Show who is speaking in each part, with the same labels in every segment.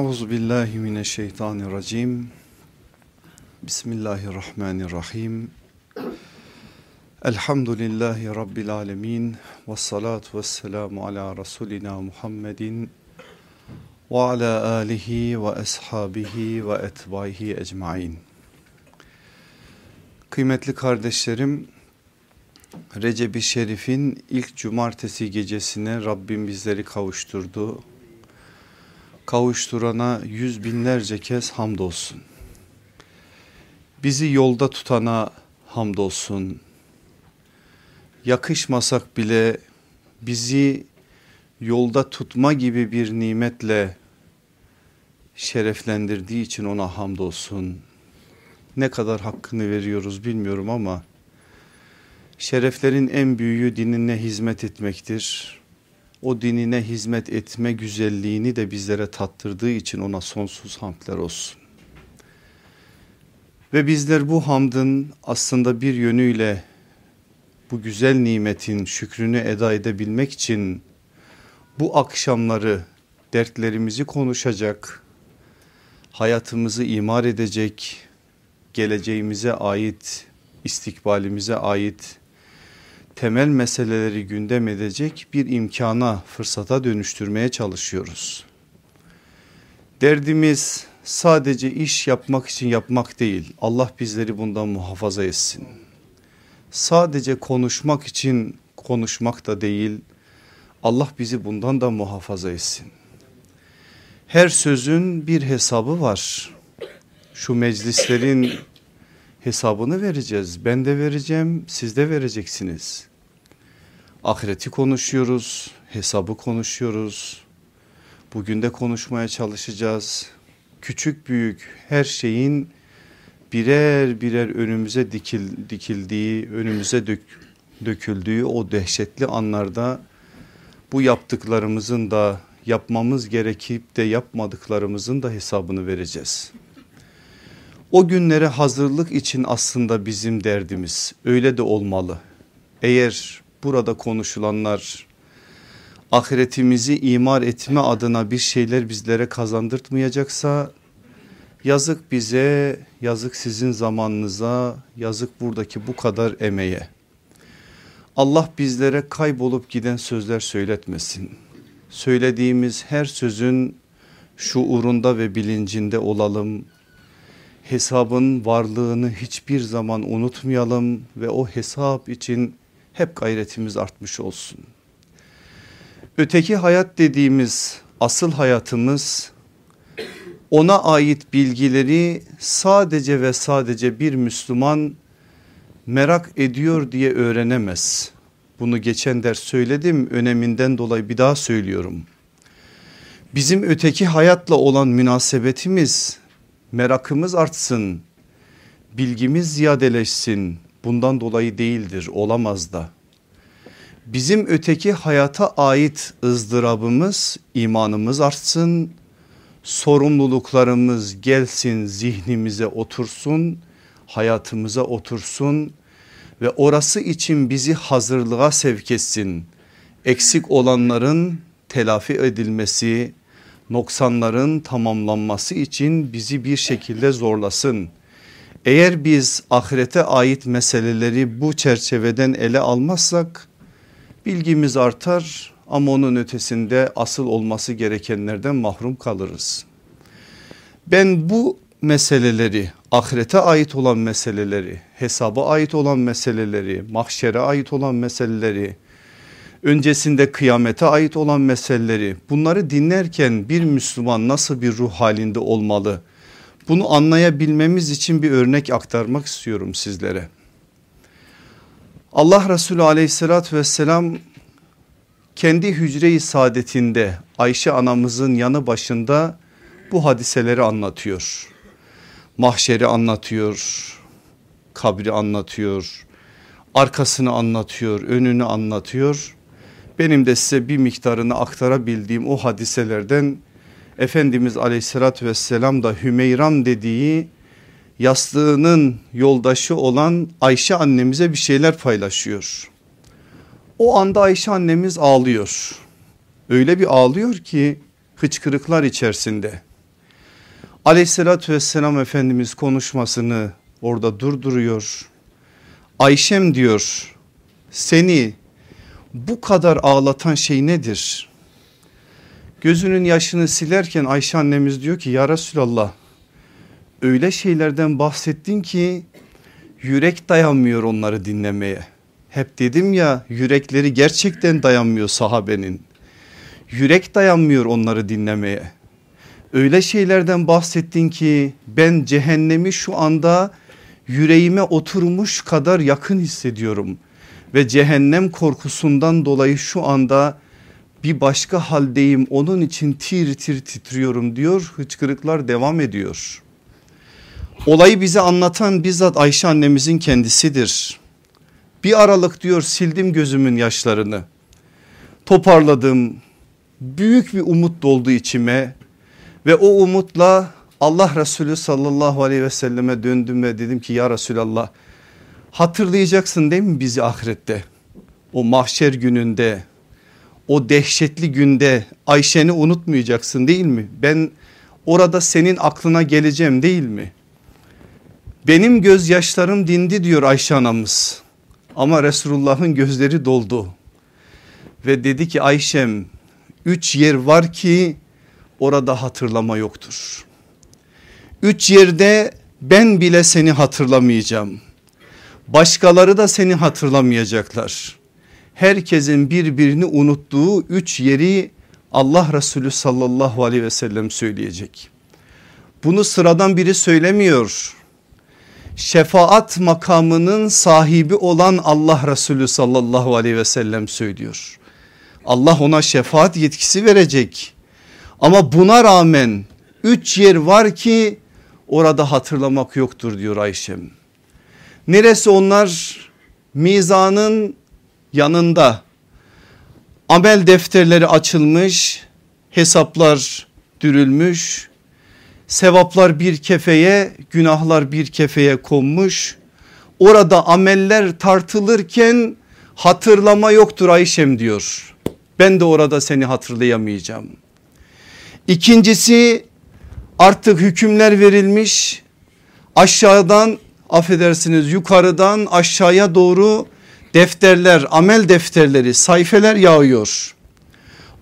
Speaker 1: Euzu billahi mineşşeytanirracim. Bismillahirrahmanirrahim. Elhamdülillahi rabbil alamin ve salatu vesselamu ala rasulina Muhammedin ve ala alihi ve ashabihi ve etbaihi ecmaîn. Kıymetli kardeşlerim, Recep-i Şerif'in ilk cumartesi gecesine Rabbim bizleri kavuşturdu kavuşturana yüz binlerce kez hamdolsun. Bizi yolda tutana hamdolsun. Yakışmasak bile bizi yolda tutma gibi bir nimetle şereflendirdiği için ona hamdolsun. Ne kadar hakkını veriyoruz bilmiyorum ama şereflerin en büyüğü dinine hizmet etmektir o dinine hizmet etme güzelliğini de bizlere tattırdığı için ona sonsuz hamdler olsun. Ve bizler bu hamdın aslında bir yönüyle bu güzel nimetin şükrünü eda edebilmek için bu akşamları dertlerimizi konuşacak, hayatımızı imar edecek, geleceğimize ait, istikbalimize ait temel meseleleri gündem edecek bir imkana, fırsata dönüştürmeye çalışıyoruz. Derdimiz sadece iş yapmak için yapmak değil. Allah bizleri bundan muhafaza etsin. Sadece konuşmak için konuşmak da değil. Allah bizi bundan da muhafaza etsin. Her sözün bir hesabı var. Şu meclislerin hesabını vereceğiz. Ben de vereceğim, siz de vereceksiniz. Ahireti konuşuyoruz, hesabı konuşuyoruz. Bugün de konuşmaya çalışacağız. Küçük büyük her şeyin birer birer önümüze dikil, dikildiği, önümüze dök, döküldüğü o dehşetli anlarda bu yaptıklarımızın da yapmamız gerekip de yapmadıklarımızın da hesabını vereceğiz. O günlere hazırlık için aslında bizim derdimiz öyle de olmalı. Eğer burada konuşulanlar ahiretimizi imar etme adına bir şeyler bizlere kazandırtmayacaksa yazık bize, yazık sizin zamanınıza, yazık buradaki bu kadar emeğe. Allah bizlere kaybolup giden sözler söyletmesin. Söylediğimiz her sözün şuurunda ve bilincinde olalım. Hesabın varlığını hiçbir zaman unutmayalım ve o hesap için hep gayretimiz artmış olsun. Öteki hayat dediğimiz asıl hayatımız ona ait bilgileri sadece ve sadece bir Müslüman merak ediyor diye öğrenemez. Bunu geçen ders söyledim öneminden dolayı bir daha söylüyorum. Bizim öteki hayatla olan münasebetimiz merakımız artsın, bilgimiz ziyadeleşsin, bundan dolayı değildir olamaz da. Bizim öteki hayata ait ızdırabımız imanımız artsın sorumluluklarımız gelsin zihnimize otursun hayatımıza otursun ve orası için bizi hazırlığa sevk etsin. Eksik olanların telafi edilmesi, noksanların tamamlanması için bizi bir şekilde zorlasın. Eğer biz ahirete ait meseleleri bu çerçeveden ele almazsak bilgimiz artar ama onun ötesinde asıl olması gerekenlerden mahrum kalırız. Ben bu meseleleri ahirete ait olan meseleleri hesaba ait olan meseleleri mahşere ait olan meseleleri öncesinde kıyamete ait olan meseleleri bunları dinlerken bir Müslüman nasıl bir ruh halinde olmalı? Bunu anlayabilmemiz için bir örnek aktarmak istiyorum sizlere. Allah Resulü aleyhissalatü vesselam kendi hücre-i saadetinde Ayşe anamızın yanı başında bu hadiseleri anlatıyor. Mahşeri anlatıyor, kabri anlatıyor, arkasını anlatıyor, önünü anlatıyor. Benim de size bir miktarını aktarabildiğim o hadiselerden Efendimiz aleyhissalatü vesselam da Hümeyram dediği yastığının yoldaşı olan Ayşe annemize bir şeyler paylaşıyor. O anda Ayşe annemiz ağlıyor. Öyle bir ağlıyor ki hıçkırıklar içerisinde. Aleyhissalatü vesselam Efendimiz konuşmasını orada durduruyor. Ayşem diyor seni bu kadar ağlatan şey nedir? Gözünün yaşını silerken Ayşe annemiz diyor ki ya Resulallah öyle şeylerden bahsettin ki yürek dayanmıyor onları dinlemeye. Hep dedim ya yürekleri gerçekten dayanmıyor sahabenin. Yürek dayanmıyor onları dinlemeye. Öyle şeylerden bahsettin ki ben cehennemi şu anda yüreğime oturmuş kadar yakın hissediyorum. Ve cehennem korkusundan dolayı şu anda bir başka haldeyim onun için tir tir titriyorum diyor hıçkırıklar devam ediyor. Olayı bize anlatan bizzat Ayşe annemizin kendisidir. Bir aralık diyor sildim gözümün yaşlarını. Toparladım. Büyük bir umut doldu içime ve o umutla Allah Resulü sallallahu aleyhi ve selleme döndüm ve dedim ki ya Resulallah hatırlayacaksın değil mi bizi ahirette? O mahşer gününde o dehşetli günde Ayşe'ni unutmayacaksın değil mi? Ben orada senin aklına geleceğim değil mi? Benim gözyaşlarım dindi diyor Ayşe anamız. Ama Resulullah'ın gözleri doldu. Ve dedi ki Ayşem üç yer var ki orada hatırlama yoktur. Üç yerde ben bile seni hatırlamayacağım. Başkaları da seni hatırlamayacaklar. Herkesin birbirini unuttuğu üç yeri Allah Resulü sallallahu aleyhi ve sellem söyleyecek. Bunu sıradan biri söylemiyor şefaat makamının sahibi olan Allah Resulü sallallahu aleyhi ve sellem söylüyor. Allah ona şefaat yetkisi verecek. Ama buna rağmen üç yer var ki orada hatırlamak yoktur diyor Ayşem. Neresi onlar? Mizanın yanında amel defterleri açılmış, hesaplar dürülmüş, sevaplar bir kefeye günahlar bir kefeye konmuş. Orada ameller tartılırken hatırlama yoktur Ayşem diyor. Ben de orada seni hatırlayamayacağım. İkincisi artık hükümler verilmiş aşağıdan affedersiniz yukarıdan aşağıya doğru defterler amel defterleri sayfeler yağıyor.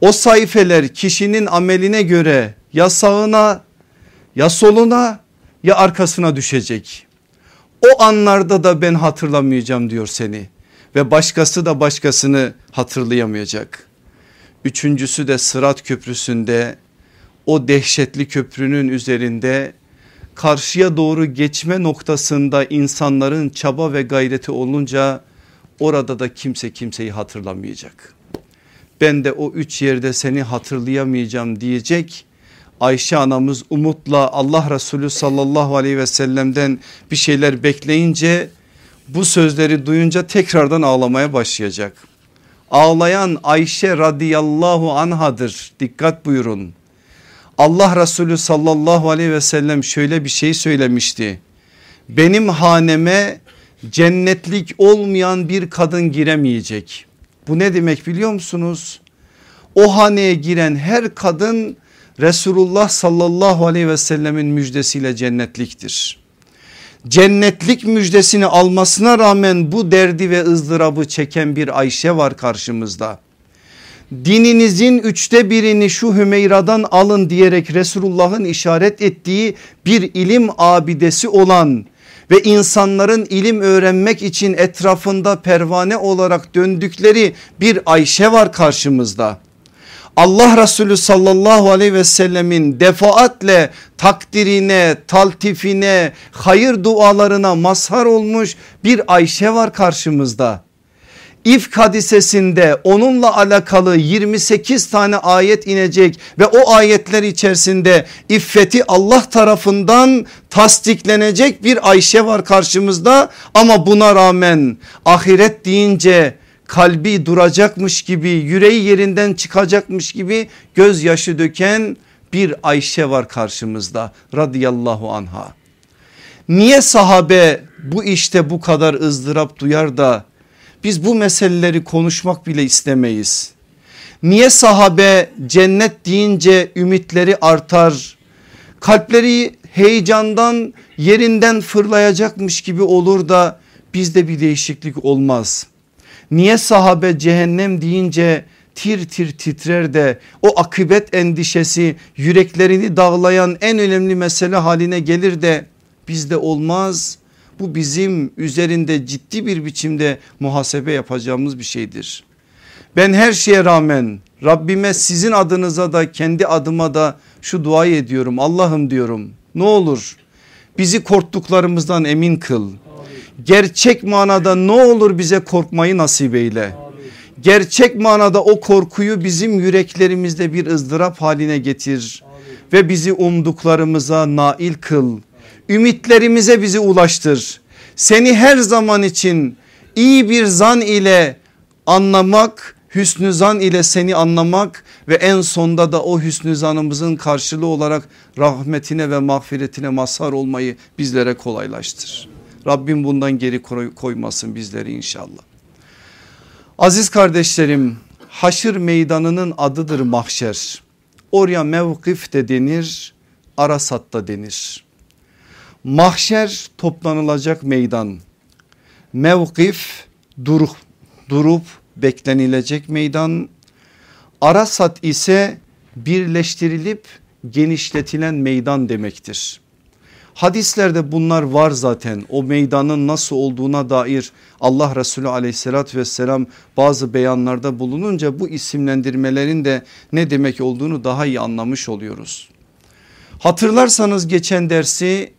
Speaker 1: O sayfeler kişinin ameline göre ya sağına ya soluna ya arkasına düşecek. O anlarda da ben hatırlamayacağım diyor seni ve başkası da başkasını hatırlayamayacak. Üçüncüsü de Sırat Köprüsü'nde o dehşetli köprünün üzerinde karşıya doğru geçme noktasında insanların çaba ve gayreti olunca orada da kimse kimseyi hatırlamayacak. Ben de o üç yerde seni hatırlayamayacağım diyecek Ayşe anamız umutla Allah Resulü sallallahu aleyhi ve sellem'den bir şeyler bekleyince bu sözleri duyunca tekrardan ağlamaya başlayacak. Ağlayan Ayşe radıyallahu anhadır dikkat buyurun. Allah Resulü sallallahu aleyhi ve sellem şöyle bir şey söylemişti. Benim haneme cennetlik olmayan bir kadın giremeyecek. Bu ne demek biliyor musunuz? O haneye giren her kadın Resulullah sallallahu aleyhi ve sellemin müjdesiyle cennetliktir. Cennetlik müjdesini almasına rağmen bu derdi ve ızdırabı çeken bir Ayşe var karşımızda. Dininizin üçte birini şu Hümeyra'dan alın diyerek Resulullah'ın işaret ettiği bir ilim abidesi olan ve insanların ilim öğrenmek için etrafında pervane olarak döndükleri bir Ayşe var karşımızda. Allah Resulü sallallahu aleyhi ve sellemin defaatle takdirine, taltifine, hayır dualarına mazhar olmuş bir Ayşe var karşımızda. İfk hadisesinde onunla alakalı 28 tane ayet inecek ve o ayetler içerisinde iffeti Allah tarafından tasdiklenecek bir Ayşe var karşımızda ama buna rağmen ahiret deyince kalbi duracakmış gibi yüreği yerinden çıkacakmış gibi gözyaşı döken bir Ayşe var karşımızda radıyallahu anha. Niye sahabe bu işte bu kadar ızdırap duyar da biz bu meseleleri konuşmak bile istemeyiz. Niye sahabe cennet deyince ümitleri artar, Kalpleri heyecandan yerinden fırlayacakmış gibi olur da bizde bir değişiklik olmaz. Niye sahabe cehennem deyince tir tir titrer de o akıbet endişesi yüreklerini dağlayan en önemli mesele haline gelir de bizde olmaz. Bu bizim üzerinde ciddi bir biçimde muhasebe yapacağımız bir şeydir. Ben her şeye rağmen Rabbime sizin adınıza da kendi adıma da şu duayı ediyorum. Allah'ım diyorum ne olur bizi korktuklarımızdan emin kıl. Gerçek manada ne olur bize korkmayı nasip eyle. Gerçek manada o korkuyu bizim yüreklerimizde bir ızdırap haline getir. Ve bizi umduklarımıza nail kıl. Ümitlerimize bizi ulaştır. Seni her zaman için iyi bir zan ile anlamak hüsnü zan ile seni anlamak ve en sonda da o hüsnü zanımızın karşılığı olarak rahmetine ve mağfiretine mazhar olmayı bizlere kolaylaştır. Rabbim bundan geri koymasın bizleri inşallah. Aziz kardeşlerim haşır meydanının adıdır mahşer. Oraya mevkif de denir arasat da denir. Mahşer toplanılacak meydan. Mevkif durup, durup beklenilecek meydan. Arasat ise birleştirilip genişletilen meydan demektir. Hadislerde bunlar var zaten o meydanın nasıl olduğuna dair Allah Resulü aleyhissalatü vesselam bazı beyanlarda bulununca bu isimlendirmelerin de ne demek olduğunu daha iyi anlamış oluyoruz. Hatırlarsanız geçen dersi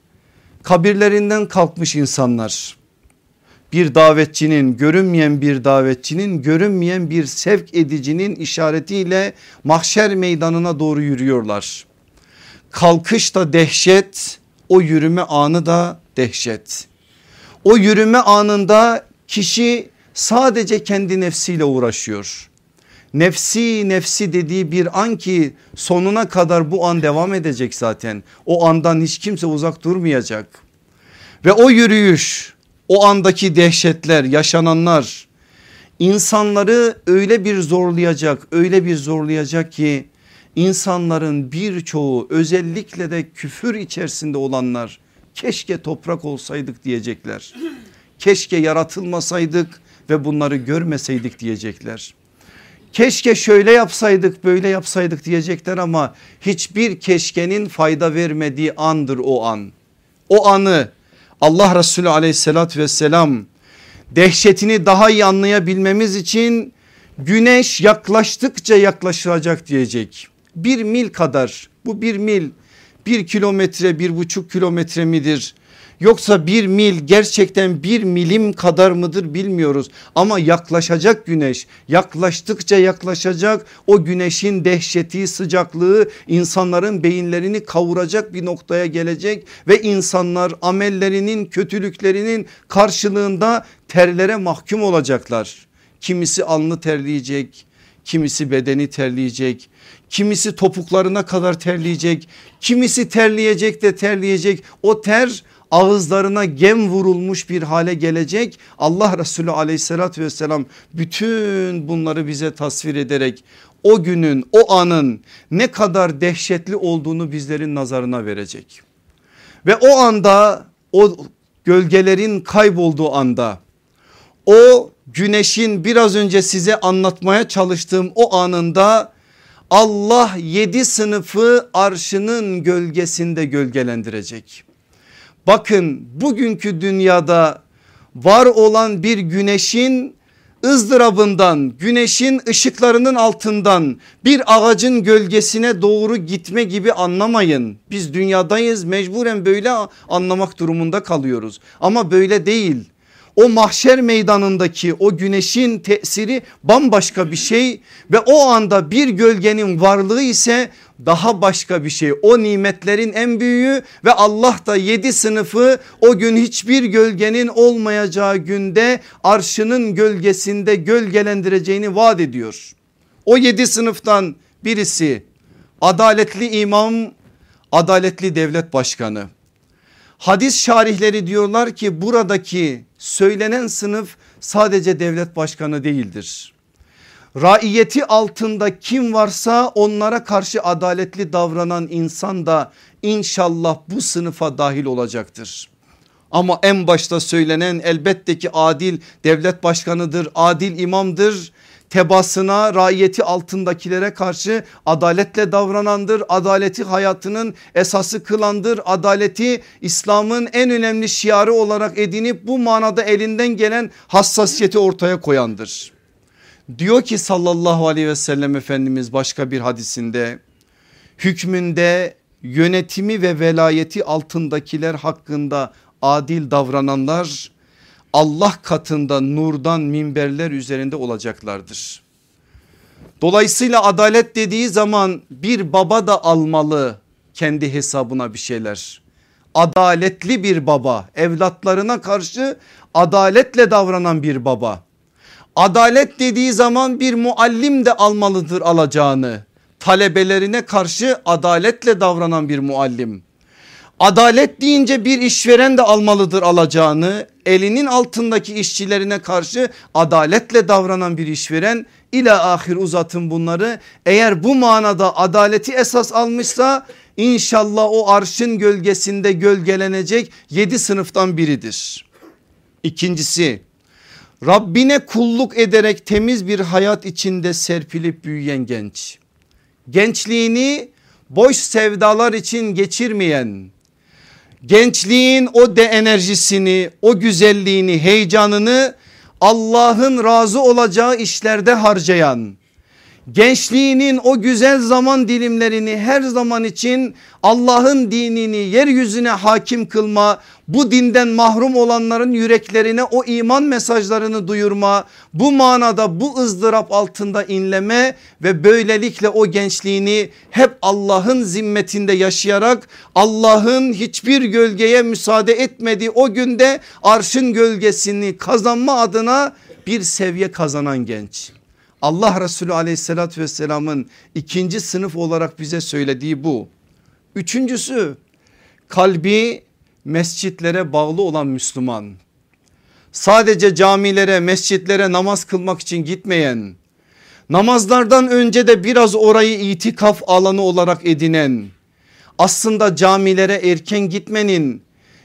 Speaker 1: kabirlerinden kalkmış insanlar bir davetçinin görünmeyen bir davetçinin görünmeyen bir sevk edicinin işaretiyle mahşer meydanına doğru yürüyorlar. Kalkış da dehşet o yürüme anı da dehşet. O yürüme anında kişi sadece kendi nefsiyle uğraşıyor. Nefsi nefsi dediği bir an ki sonuna kadar bu an devam edecek zaten. O andan hiç kimse uzak durmayacak. Ve o yürüyüş o andaki dehşetler yaşananlar insanları öyle bir zorlayacak öyle bir zorlayacak ki insanların birçoğu özellikle de küfür içerisinde olanlar keşke toprak olsaydık diyecekler. Keşke yaratılmasaydık ve bunları görmeseydik diyecekler. Keşke şöyle yapsaydık böyle yapsaydık diyecekler ama hiçbir keşkenin fayda vermediği andır o an. O anı Allah Resulü aleyhissalatü vesselam dehşetini daha iyi anlayabilmemiz için güneş yaklaştıkça yaklaşacak diyecek. Bir mil kadar bu bir mil bir kilometre bir buçuk kilometre midir? Yoksa bir mil gerçekten bir milim kadar mıdır bilmiyoruz. Ama yaklaşacak güneş yaklaştıkça yaklaşacak o güneşin dehşeti sıcaklığı insanların beyinlerini kavuracak bir noktaya gelecek. Ve insanlar amellerinin kötülüklerinin karşılığında terlere mahkum olacaklar. Kimisi alnı terleyecek kimisi bedeni terleyecek kimisi topuklarına kadar terleyecek kimisi terleyecek de terleyecek o ter ağızlarına gem vurulmuş bir hale gelecek. Allah Resulü aleyhissalatü vesselam bütün bunları bize tasvir ederek o günün o anın ne kadar dehşetli olduğunu bizlerin nazarına verecek. Ve o anda o gölgelerin kaybolduğu anda o güneşin biraz önce size anlatmaya çalıştığım o anında Allah yedi sınıfı arşının gölgesinde gölgelendirecek. Bakın bugünkü dünyada var olan bir güneşin ızdırabından güneşin ışıklarının altından bir ağacın gölgesine doğru gitme gibi anlamayın. Biz dünyadayız mecburen böyle anlamak durumunda kalıyoruz ama böyle değil o mahşer meydanındaki o güneşin tesiri bambaşka bir şey ve o anda bir gölgenin varlığı ise daha başka bir şey. O nimetlerin en büyüğü ve Allah da yedi sınıfı o gün hiçbir gölgenin olmayacağı günde arşının gölgesinde gölgelendireceğini vaat ediyor. O yedi sınıftan birisi adaletli imam, adaletli devlet başkanı. Hadis şarihleri diyorlar ki buradaki söylenen sınıf sadece devlet başkanı değildir. raiyeti altında kim varsa onlara karşı adaletli davranan insan da inşallah bu sınıfa dahil olacaktır. Ama en başta söylenen elbette ki adil devlet başkanıdır, adil imamdır. Tebasına raiyeti altındakilere karşı adaletle davranandır. Adaleti hayatının esası kılandır. Adaleti İslam'ın en önemli şiarı olarak edinip bu manada elinden gelen hassasiyeti ortaya koyandır. Diyor ki sallallahu aleyhi ve sellem Efendimiz başka bir hadisinde hükmünde yönetimi ve velayeti altındakiler hakkında adil davrananlar Allah katında nurdan minberler üzerinde olacaklardır. Dolayısıyla adalet dediği zaman bir baba da almalı kendi hesabına bir şeyler. Adaletli bir baba evlatlarına karşı adaletle davranan bir baba. Adalet dediği zaman bir muallim de almalıdır alacağını. Talebelerine karşı adaletle davranan bir muallim. Adalet deyince bir işveren de almalıdır alacağını elinin altındaki işçilerine karşı adaletle davranan bir işveren ila ahir uzatın bunları. Eğer bu manada adaleti esas almışsa inşallah o arşın gölgesinde gölgelenecek yedi sınıftan biridir. İkincisi Rabbine kulluk ederek temiz bir hayat içinde serpilip büyüyen genç. Gençliğini boş sevdalar için geçirmeyen gençliğin o de enerjisini o güzelliğini heyecanını Allah'ın razı olacağı işlerde harcayan gençliğinin o güzel zaman dilimlerini her zaman için Allah'ın dinini yeryüzüne hakim kılma, bu dinden mahrum olanların yüreklerine o iman mesajlarını duyurma, bu manada bu ızdırap altında inleme ve böylelikle o gençliğini hep Allah'ın zimmetinde yaşayarak Allah'ın hiçbir gölgeye müsaade etmediği o günde arşın gölgesini kazanma adına bir seviye kazanan genç. Allah Resulü aleyhissalatü vesselamın ikinci sınıf olarak bize söylediği bu. Üçüncüsü kalbi mescitlere bağlı olan Müslüman. Sadece camilere mescitlere namaz kılmak için gitmeyen namazlardan önce de biraz orayı itikaf alanı olarak edinen aslında camilere erken gitmenin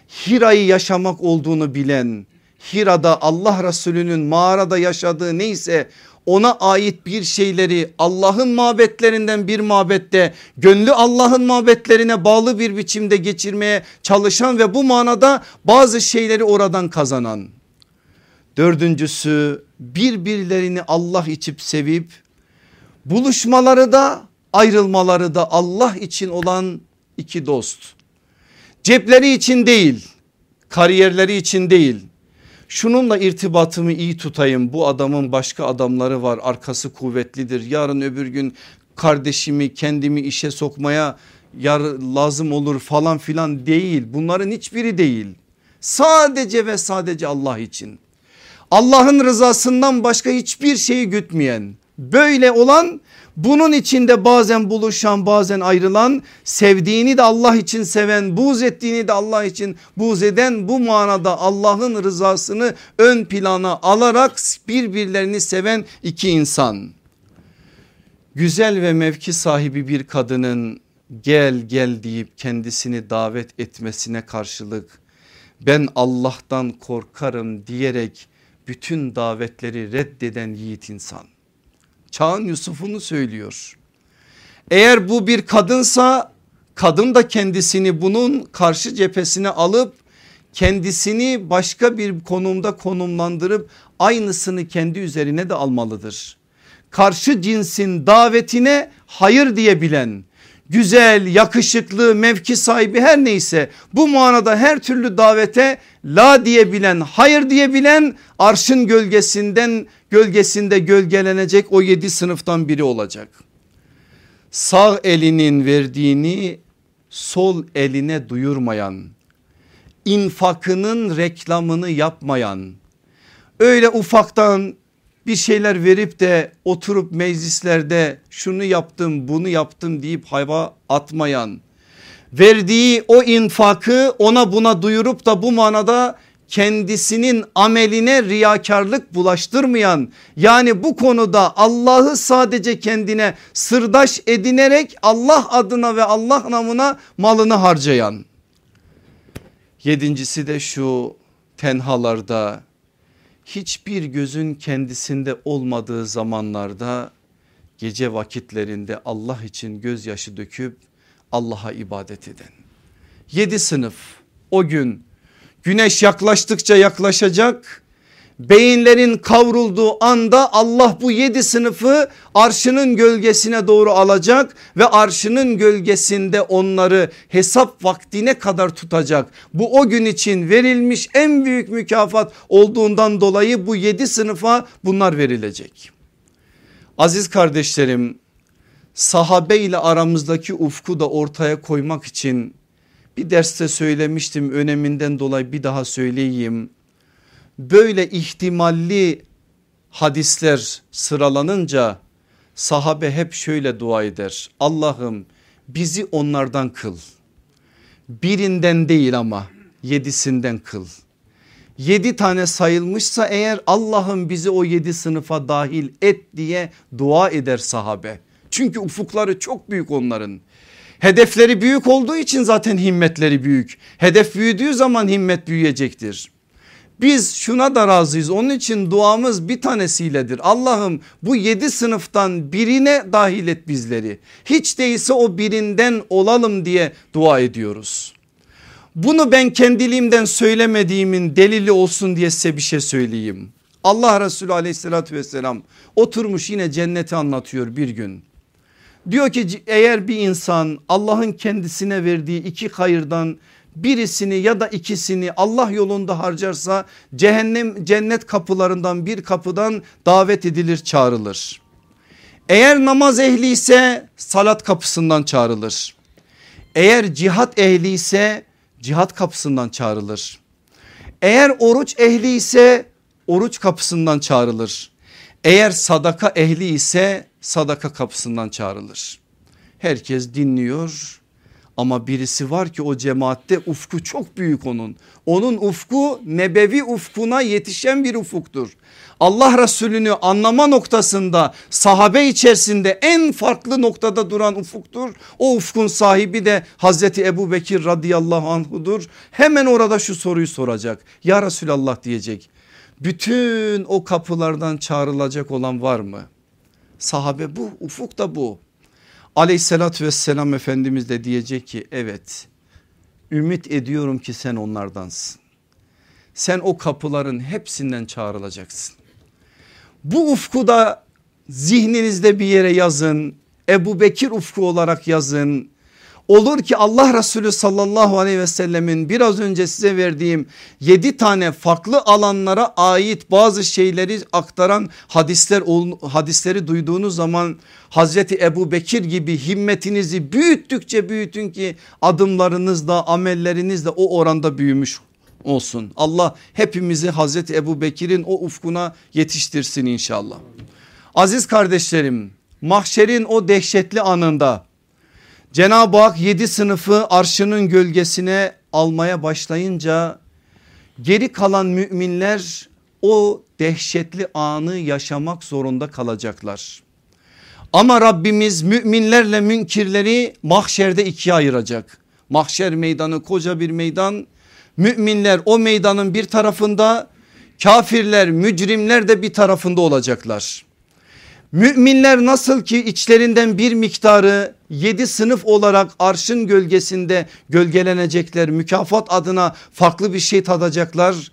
Speaker 1: Hira'yı yaşamak olduğunu bilen Hira'da Allah Resulü'nün mağarada yaşadığı neyse ona ait bir şeyleri Allah'ın mabetlerinden bir mabette gönlü Allah'ın mabetlerine bağlı bir biçimde geçirmeye çalışan ve bu manada bazı şeyleri oradan kazanan. Dördüncüsü birbirlerini Allah içip sevip buluşmaları da ayrılmaları da Allah için olan iki dost. Cepleri için değil kariyerleri için değil şununla irtibatımı iyi tutayım. Bu adamın başka adamları var. Arkası kuvvetlidir. Yarın öbür gün kardeşimi kendimi işe sokmaya yar lazım olur falan filan değil. Bunların hiçbiri değil. Sadece ve sadece Allah için. Allah'ın rızasından başka hiçbir şeyi gütmeyen böyle olan bunun içinde bazen buluşan bazen ayrılan sevdiğini de Allah için seven buğz ettiğini de Allah için buğz eden bu manada Allah'ın rızasını ön plana alarak birbirlerini seven iki insan. Güzel ve mevki sahibi bir kadının gel gel deyip kendisini davet etmesine karşılık ben Allah'tan korkarım diyerek bütün davetleri reddeden yiğit insan çağın Yusuf'unu söylüyor. Eğer bu bir kadınsa kadın da kendisini bunun karşı cephesine alıp kendisini başka bir konumda konumlandırıp aynısını kendi üzerine de almalıdır. Karşı cinsin davetine hayır diyebilen güzel yakışıklı mevki sahibi her neyse bu manada her türlü davete la diyebilen hayır diyebilen arşın gölgesinden gölgesinde gölgelenecek o yedi sınıftan biri olacak. Sağ elinin verdiğini sol eline duyurmayan, infakının reklamını yapmayan, öyle ufaktan bir şeyler verip de oturup meclislerde şunu yaptım bunu yaptım deyip hayva atmayan verdiği o infakı ona buna duyurup da bu manada kendisinin ameline riyakarlık bulaştırmayan yani bu konuda Allah'ı sadece kendine sırdaş edinerek Allah adına ve Allah namına malını harcayan. Yedincisi de şu tenhalarda hiçbir gözün kendisinde olmadığı zamanlarda gece vakitlerinde Allah için gözyaşı döküp Allah'a ibadet eden. Yedi sınıf o gün güneş yaklaştıkça yaklaşacak beyinlerin kavrulduğu anda Allah bu yedi sınıfı arşının gölgesine doğru alacak ve arşının gölgesinde onları hesap vaktine kadar tutacak. Bu o gün için verilmiş en büyük mükafat olduğundan dolayı bu yedi sınıfa bunlar verilecek. Aziz kardeşlerim sahabe ile aramızdaki ufku da ortaya koymak için bir derste söylemiştim öneminden dolayı bir daha söyleyeyim. Böyle ihtimalli hadisler sıralanınca sahabe hep şöyle dua eder. Allah'ım bizi onlardan kıl. Birinden değil ama yedisinden kıl. Yedi tane sayılmışsa eğer Allah'ım bizi o yedi sınıfa dahil et diye dua eder sahabe. Çünkü ufukları çok büyük onların. Hedefleri büyük olduğu için zaten himmetleri büyük. Hedef büyüdüğü zaman himmet büyüyecektir. Biz şuna da razıyız onun için duamız bir tanesiyledir. Allah'ım bu yedi sınıftan birine dahil et bizleri. Hiç değilse o birinden olalım diye dua ediyoruz. Bunu ben kendiliğimden söylemediğimin delili olsun diye size bir şey söyleyeyim. Allah Resulü aleyhissalatü vesselam oturmuş yine cenneti anlatıyor bir gün. Diyor ki eğer bir insan Allah'ın kendisine verdiği iki hayırdan birisini ya da ikisini Allah yolunda harcarsa cehennem cennet kapılarından bir kapıdan davet edilir çağrılır. Eğer namaz ehli ise salat kapısından çağrılır. Eğer cihat ehli ise cihat kapısından çağrılır. Eğer oruç ehli ise oruç kapısından çağrılır. Eğer sadaka ehli ise sadaka kapısından çağrılır. Herkes dinliyor ama birisi var ki o cemaatte ufku çok büyük onun. Onun ufku nebevi ufkuna yetişen bir ufuktur. Allah Resulü'nü anlama noktasında sahabe içerisinde en farklı noktada duran ufuktur. O ufkun sahibi de Hazreti Ebu Bekir radıyallahu anhudur. Hemen orada şu soruyu soracak. Ya Resulallah diyecek. Bütün o kapılardan çağrılacak olan var mı? Sahabe bu ufuk da bu. Aleyhissalatü vesselam Efendimiz de diyecek ki evet ümit ediyorum ki sen onlardansın. Sen o kapıların hepsinden çağrılacaksın. Bu ufku da zihninizde bir yere yazın. Ebu Bekir ufku olarak yazın. Olur ki Allah Resulü sallallahu aleyhi ve sellemin biraz önce size verdiğim yedi tane farklı alanlara ait bazı şeyleri aktaran hadisler hadisleri duyduğunuz zaman Hazreti Ebu Bekir gibi himmetinizi büyüttükçe büyütün ki adımlarınız da amelleriniz de o oranda büyümüş olsun. Allah hepimizi Hazreti Ebu Bekir'in o ufkuna yetiştirsin inşallah. Aziz kardeşlerim mahşerin o dehşetli anında Cenab-ı Hak yedi sınıfı arşının gölgesine almaya başlayınca geri kalan müminler o dehşetli anı yaşamak zorunda kalacaklar. Ama Rabbimiz müminlerle münkirleri mahşerde ikiye ayıracak. Mahşer meydanı koca bir meydan. Müminler o meydanın bir tarafında kafirler mücrimler de bir tarafında olacaklar. Müminler nasıl ki içlerinden bir miktarı yedi sınıf olarak arşın gölgesinde gölgelenecekler mükafat adına farklı bir şey tadacaklar.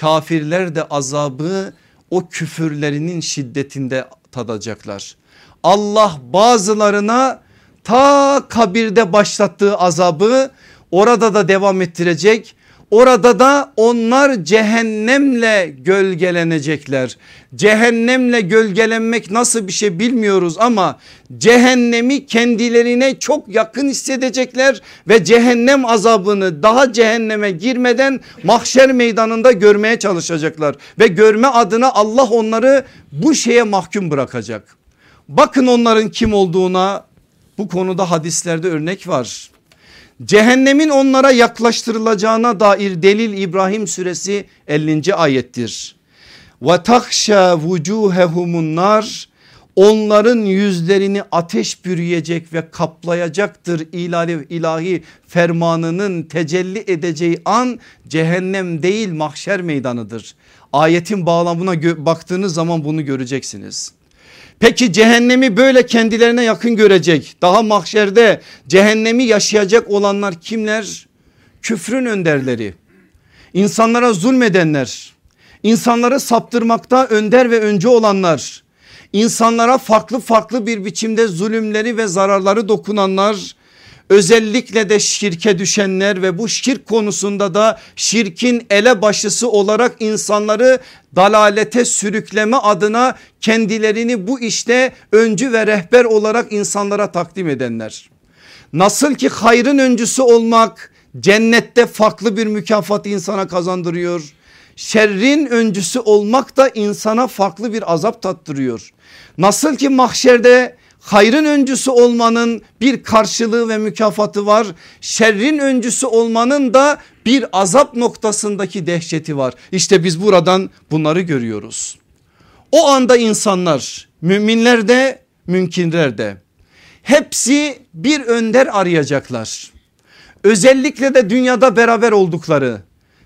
Speaker 1: Kafirler de azabı o küfürlerinin şiddetinde tadacaklar. Allah bazılarına ta kabirde başlattığı azabı orada da devam ettirecek Orada da onlar cehennemle gölgelenecekler. Cehennemle gölgelenmek nasıl bir şey bilmiyoruz ama cehennemi kendilerine çok yakın hissedecekler ve cehennem azabını daha cehenneme girmeden mahşer meydanında görmeye çalışacaklar. Ve görme adına Allah onları bu şeye mahkum bırakacak. Bakın onların kim olduğuna bu konuda hadislerde örnek var. Cehennemin onlara yaklaştırılacağına dair delil İbrahim suresi 50. ayettir. Ve takşa vucuhehumun nar onların yüzlerini ateş bürüyecek ve kaplayacaktır ilahi, ilahi fermanının tecelli edeceği an cehennem değil mahşer meydanıdır. Ayetin bağlamına baktığınız zaman bunu göreceksiniz. Peki cehennemi böyle kendilerine yakın görecek daha mahşerde cehennemi yaşayacak olanlar kimler? Küfrün önderleri, insanlara zulmedenler, insanları saptırmakta önder ve önce olanlar, insanlara farklı farklı bir biçimde zulümleri ve zararları dokunanlar özellikle de şirke düşenler ve bu şirk konusunda da şirkin ele başısı olarak insanları dalalete sürükleme adına kendilerini bu işte öncü ve rehber olarak insanlara takdim edenler. Nasıl ki hayrın öncüsü olmak cennette farklı bir mükafat insana kazandırıyor. Şerrin öncüsü olmak da insana farklı bir azap tattırıyor. Nasıl ki mahşerde hayrın öncüsü olmanın bir karşılığı ve mükafatı var. Şerrin öncüsü olmanın da bir azap noktasındaki dehşeti var. İşte biz buradan bunları görüyoruz. O anda insanlar müminler de mümkünler de hepsi bir önder arayacaklar. Özellikle de dünyada beraber oldukları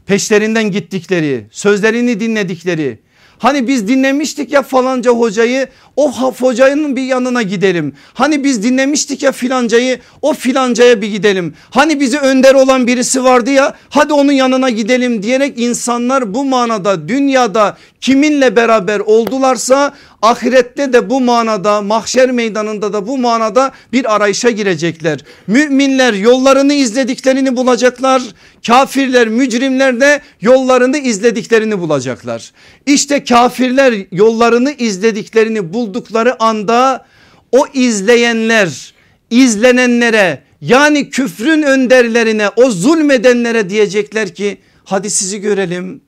Speaker 1: peşlerinden gittikleri sözlerini dinledikleri Hani biz dinlemiştik ya falanca hocayı o hocanın bir yanına gidelim. Hani biz dinlemiştik ya filancayı o filancaya bir gidelim. Hani bizi önder olan birisi vardı ya hadi onun yanına gidelim diyerek insanlar bu manada dünyada kiminle beraber oldularsa ahirette de bu manada mahşer meydanında da bu manada bir arayışa girecekler. Müminler yollarını izlediklerini bulacaklar. Kafirler mücrimler de yollarını izlediklerini bulacaklar. İşte kafirler yollarını izlediklerini buldukları anda o izleyenler izlenenlere yani küfrün önderlerine o zulmedenlere diyecekler ki hadi sizi görelim.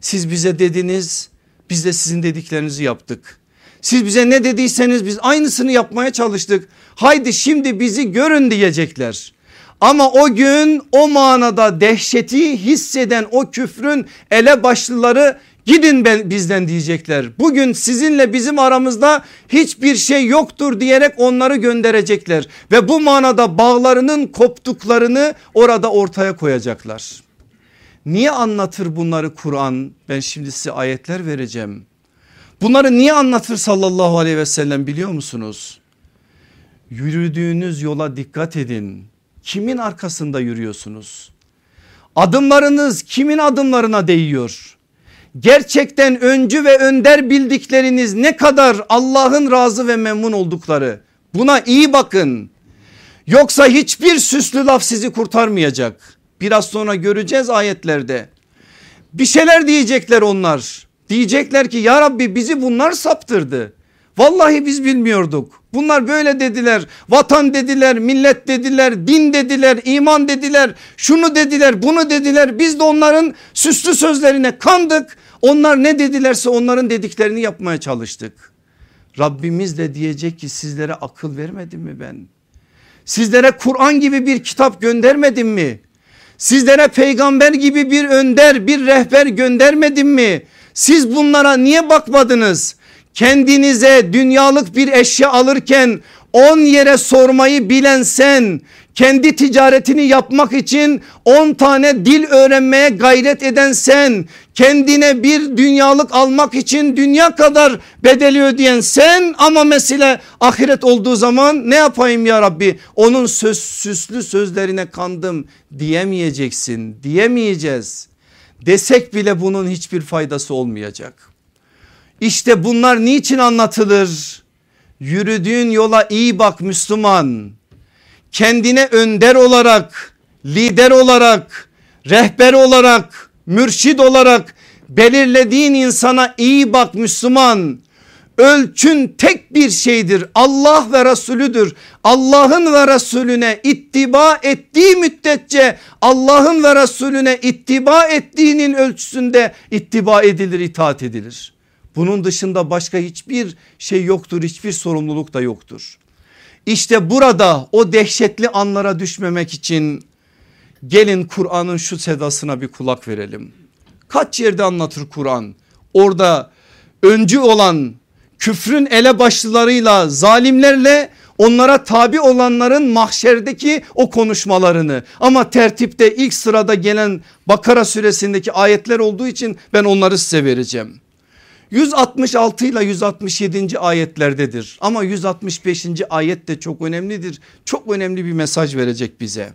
Speaker 1: Siz bize dediniz biz de sizin dediklerinizi yaptık. Siz bize ne dediyseniz biz aynısını yapmaya çalıştık. Haydi şimdi bizi görün diyecekler. Ama o gün o manada dehşeti hisseden o küfrün ele başlıları gidin ben, bizden diyecekler. Bugün sizinle bizim aramızda hiçbir şey yoktur diyerek onları gönderecekler. Ve bu manada bağlarının koptuklarını orada ortaya koyacaklar. Niye anlatır bunları Kur'an? Ben şimdi size ayetler vereceğim. Bunları niye anlatır sallallahu aleyhi ve sellem biliyor musunuz? Yürüdüğünüz yola dikkat edin. Kimin arkasında yürüyorsunuz? Adımlarınız kimin adımlarına değiyor? Gerçekten öncü ve önder bildikleriniz ne kadar Allah'ın razı ve memnun oldukları buna iyi bakın. Yoksa hiçbir süslü laf sizi kurtarmayacak. Biraz sonra göreceğiz ayetlerde. Bir şeyler diyecekler onlar. Diyecekler ki ya Rabbi bizi bunlar saptırdı. Vallahi biz bilmiyorduk. Bunlar böyle dediler. Vatan dediler, millet dediler, din dediler, iman dediler, şunu dediler, bunu dediler. Biz de onların süslü sözlerine kandık. Onlar ne dedilerse onların dediklerini yapmaya çalıştık. Rabbimiz de diyecek ki sizlere akıl vermedim mi ben? Sizlere Kur'an gibi bir kitap göndermedim mi? Sizlere peygamber gibi bir önder, bir rehber göndermedim mi? Siz bunlara niye bakmadınız? Kendinize dünyalık bir eşya alırken 10 yere sormayı bilen sen kendi ticaretini yapmak için 10 tane dil öğrenmeye gayret eden sen kendine bir dünyalık almak için dünya kadar bedeli ödeyen sen ama mesele ahiret olduğu zaman ne yapayım ya Rabbi onun söz, süslü sözlerine kandım diyemeyeceksin diyemeyeceğiz desek bile bunun hiçbir faydası olmayacak. İşte bunlar niçin anlatılır? Yürüdüğün yola iyi bak Müslüman. Kendine önder olarak, lider olarak, rehber olarak, mürşid olarak belirlediğin insana iyi bak Müslüman. Ölçün tek bir şeydir Allah ve Resulüdür. Allah'ın ve Resulüne ittiba ettiği müddetçe Allah'ın ve Resulüne ittiba ettiğinin ölçüsünde ittiba edilir itaat edilir. Bunun dışında başka hiçbir şey yoktur hiçbir sorumluluk da yoktur. İşte burada o dehşetli anlara düşmemek için Gelin Kur'an'ın şu sedasına bir kulak verelim. Kaç yerde anlatır Kur'an? Orada öncü olan küfrün elebaşlılarıyla zalimlerle onlara tabi olanların mahşerdeki o konuşmalarını ama tertipte ilk sırada gelen Bakara suresindeki ayetler olduğu için ben onları size vereceğim. 166 ile 167. ayetlerdedir ama 165. ayet de çok önemlidir. Çok önemli bir mesaj verecek bize.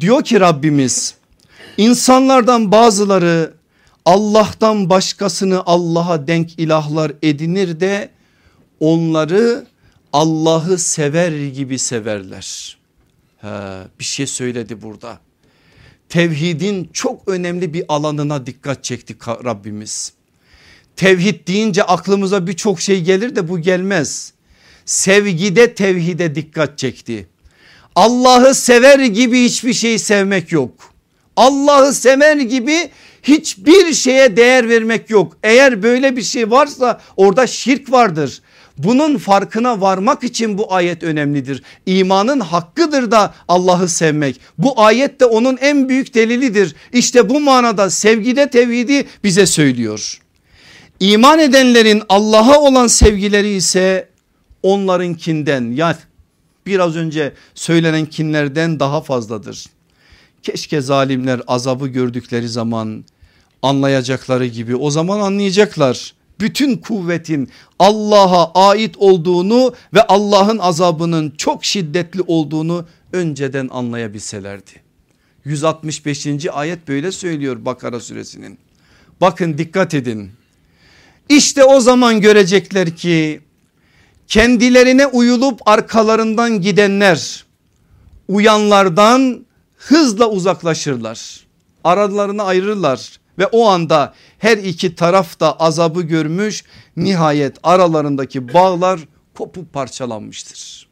Speaker 1: Diyor ki Rabbimiz insanlardan bazıları Allah'tan başkasını Allah'a denk ilahlar edinir de onları Allah'ı sever gibi severler. He, bir şey söyledi burada. Tevhidin çok önemli bir alanına dikkat çekti Rabbimiz. Tevhid deyince aklımıza birçok şey gelir de bu gelmez. Sevgide tevhide dikkat çekti. Allah'ı sever gibi hiçbir şeyi sevmek yok. Allah'ı sever gibi hiçbir şeye değer vermek yok. Eğer böyle bir şey varsa orada şirk vardır. Bunun farkına varmak için bu ayet önemlidir. İmanın hakkıdır da Allah'ı sevmek. Bu ayet de onun en büyük delilidir. İşte bu manada sevgide tevhidi bize söylüyor. İman edenlerin Allah'a olan sevgileri ise onlarınkinden yani biraz önce söylenen kinlerden daha fazladır. Keşke zalimler azabı gördükleri zaman anlayacakları gibi o zaman anlayacaklar. Bütün kuvvetin Allah'a ait olduğunu ve Allah'ın azabının çok şiddetli olduğunu önceden anlayabilselerdi. 165. ayet böyle söylüyor Bakara suresinin. Bakın dikkat edin. İşte o zaman görecekler ki kendilerine uyulup arkalarından gidenler uyanlardan hızla uzaklaşırlar. Aralarını ayırırlar ve o anda her iki taraf da azabı görmüş nihayet aralarındaki bağlar kopup parçalanmıştır.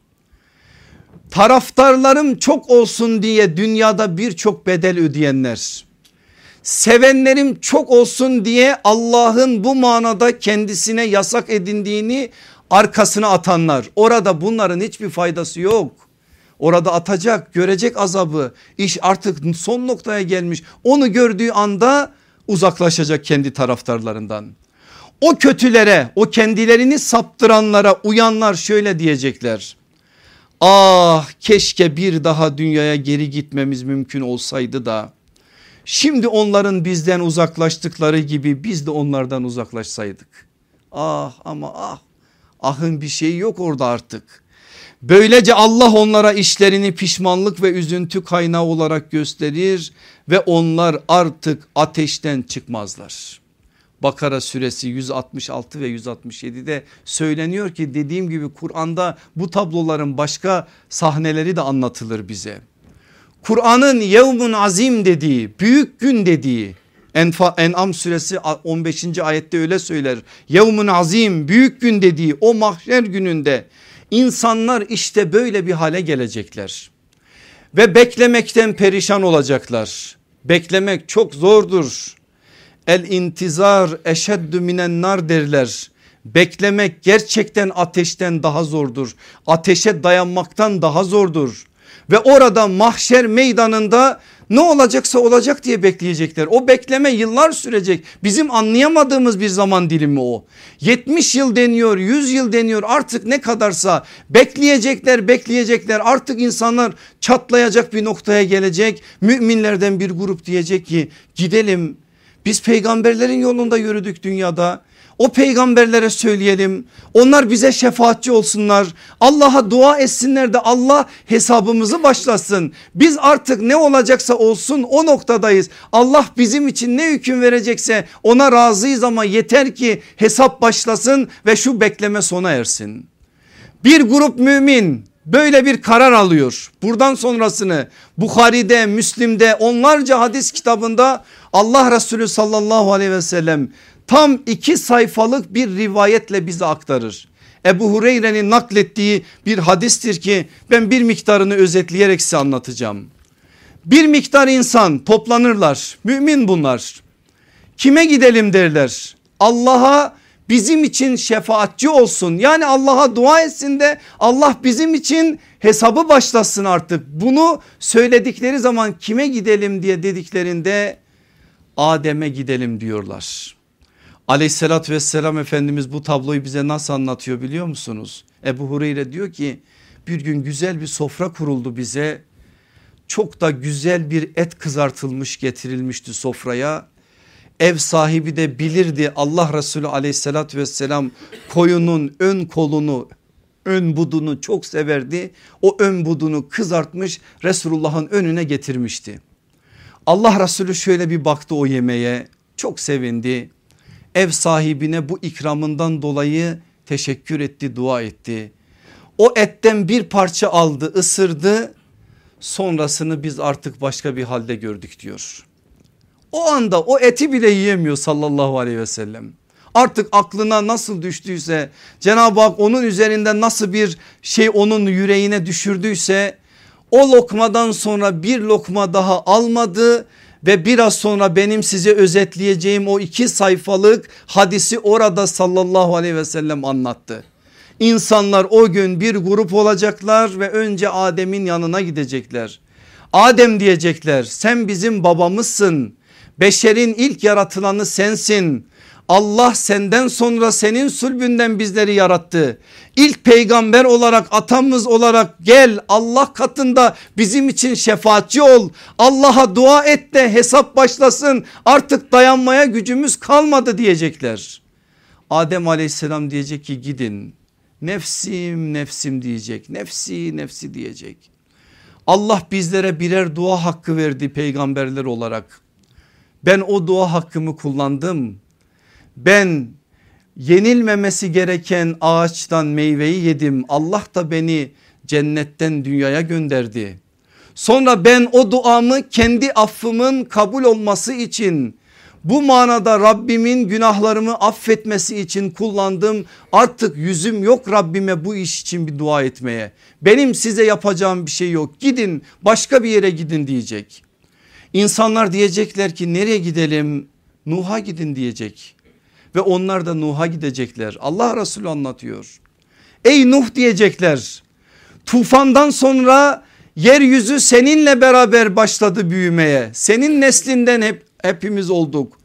Speaker 1: Taraftarlarım çok olsun diye dünyada birçok bedel ödeyenler sevenlerim çok olsun diye Allah'ın bu manada kendisine yasak edindiğini arkasına atanlar orada bunların hiçbir faydası yok. Orada atacak görecek azabı iş artık son noktaya gelmiş onu gördüğü anda uzaklaşacak kendi taraftarlarından. O kötülere o kendilerini saptıranlara uyanlar şöyle diyecekler. Ah keşke bir daha dünyaya geri gitmemiz mümkün olsaydı da şimdi onların bizden uzaklaştıkları gibi biz de onlardan uzaklaşsaydık. Ah ama ah ahın bir şeyi yok orada artık. Böylece Allah onlara işlerini pişmanlık ve üzüntü kaynağı olarak gösterir ve onlar artık ateşten çıkmazlar. Bakara suresi 166 ve 167'de söyleniyor ki dediğim gibi Kur'an'da bu tabloların başka sahneleri de anlatılır bize. Kur'an'ın yevmun azim dediği büyük gün dediği En'am suresi 15. ayette öyle söyler. Yevmun azim büyük gün dediği o mahşer gününde insanlar işte böyle bir hale gelecekler. Ve beklemekten perişan olacaklar. Beklemek çok zordur. El intizar eşeddü minen nar derler. Beklemek gerçekten ateşten daha zordur. Ateşe dayanmaktan daha zordur. Ve orada mahşer meydanında ne olacaksa olacak diye bekleyecekler. O bekleme yıllar sürecek. Bizim anlayamadığımız bir zaman dilimi o. 70 yıl deniyor 100 yıl deniyor artık ne kadarsa bekleyecekler bekleyecekler. Artık insanlar çatlayacak bir noktaya gelecek. Müminlerden bir grup diyecek ki gidelim biz peygamberlerin yolunda yürüdük dünyada. O peygamberlere söyleyelim. Onlar bize şefaatçi olsunlar. Allah'a dua etsinler de Allah hesabımızı başlasın. Biz artık ne olacaksa olsun o noktadayız. Allah bizim için ne hüküm verecekse ona razıyız ama yeter ki hesap başlasın ve şu bekleme sona ersin. Bir grup mümin böyle bir karar alıyor. Buradan sonrasını Bukhari'de, Müslim'de onlarca hadis kitabında Allah Resulü sallallahu aleyhi ve sellem tam iki sayfalık bir rivayetle bize aktarır. Ebu Hureyre'nin naklettiği bir hadistir ki ben bir miktarını özetleyerek size anlatacağım. Bir miktar insan toplanırlar mümin bunlar. Kime gidelim derler. Allah'a bizim için şefaatçi olsun. Yani Allah'a dua etsin de Allah bizim için hesabı başlasın artık. Bunu söyledikleri zaman kime gidelim diye dediklerinde Adem'e gidelim diyorlar. Aleyhissalatü vesselam Efendimiz bu tabloyu bize nasıl anlatıyor biliyor musunuz? Ebu Hureyre diyor ki bir gün güzel bir sofra kuruldu bize. Çok da güzel bir et kızartılmış getirilmişti sofraya. Ev sahibi de bilirdi Allah Resulü aleyhissalatü vesselam koyunun ön kolunu ön budunu çok severdi. O ön budunu kızartmış Resulullah'ın önüne getirmişti. Allah Resulü şöyle bir baktı o yemeğe çok sevindi. Ev sahibine bu ikramından dolayı teşekkür etti dua etti. O etten bir parça aldı ısırdı sonrasını biz artık başka bir halde gördük diyor. O anda o eti bile yiyemiyor sallallahu aleyhi ve sellem. Artık aklına nasıl düştüyse Cenab-ı Hak onun üzerinden nasıl bir şey onun yüreğine düşürdüyse o lokmadan sonra bir lokma daha almadı ve biraz sonra benim size özetleyeceğim o iki sayfalık hadisi orada sallallahu aleyhi ve sellem anlattı. İnsanlar o gün bir grup olacaklar ve önce Adem'in yanına gidecekler. Adem diyecekler sen bizim babamızsın. Beşerin ilk yaratılanı sensin. Allah senden sonra senin sulbünden bizleri yarattı. İlk peygamber olarak atamız olarak gel Allah katında bizim için şefaatçi ol. Allah'a dua et de hesap başlasın artık dayanmaya gücümüz kalmadı diyecekler. Adem aleyhisselam diyecek ki gidin nefsim nefsim diyecek nefsi nefsi diyecek. Allah bizlere birer dua hakkı verdi peygamberler olarak. Ben o dua hakkımı kullandım. Ben yenilmemesi gereken ağaçtan meyveyi yedim. Allah da beni cennetten dünyaya gönderdi. Sonra ben o duamı kendi affımın kabul olması için bu manada Rabbimin günahlarımı affetmesi için kullandım. Artık yüzüm yok Rabbime bu iş için bir dua etmeye. Benim size yapacağım bir şey yok. Gidin başka bir yere gidin diyecek. İnsanlar diyecekler ki nereye gidelim? Nuh'a gidin diyecek. Ve onlar da Nuh'a gidecekler. Allah Resulü anlatıyor. Ey Nuh diyecekler. Tufandan sonra yeryüzü seninle beraber başladı büyümeye. Senin neslinden hep hepimiz olduk.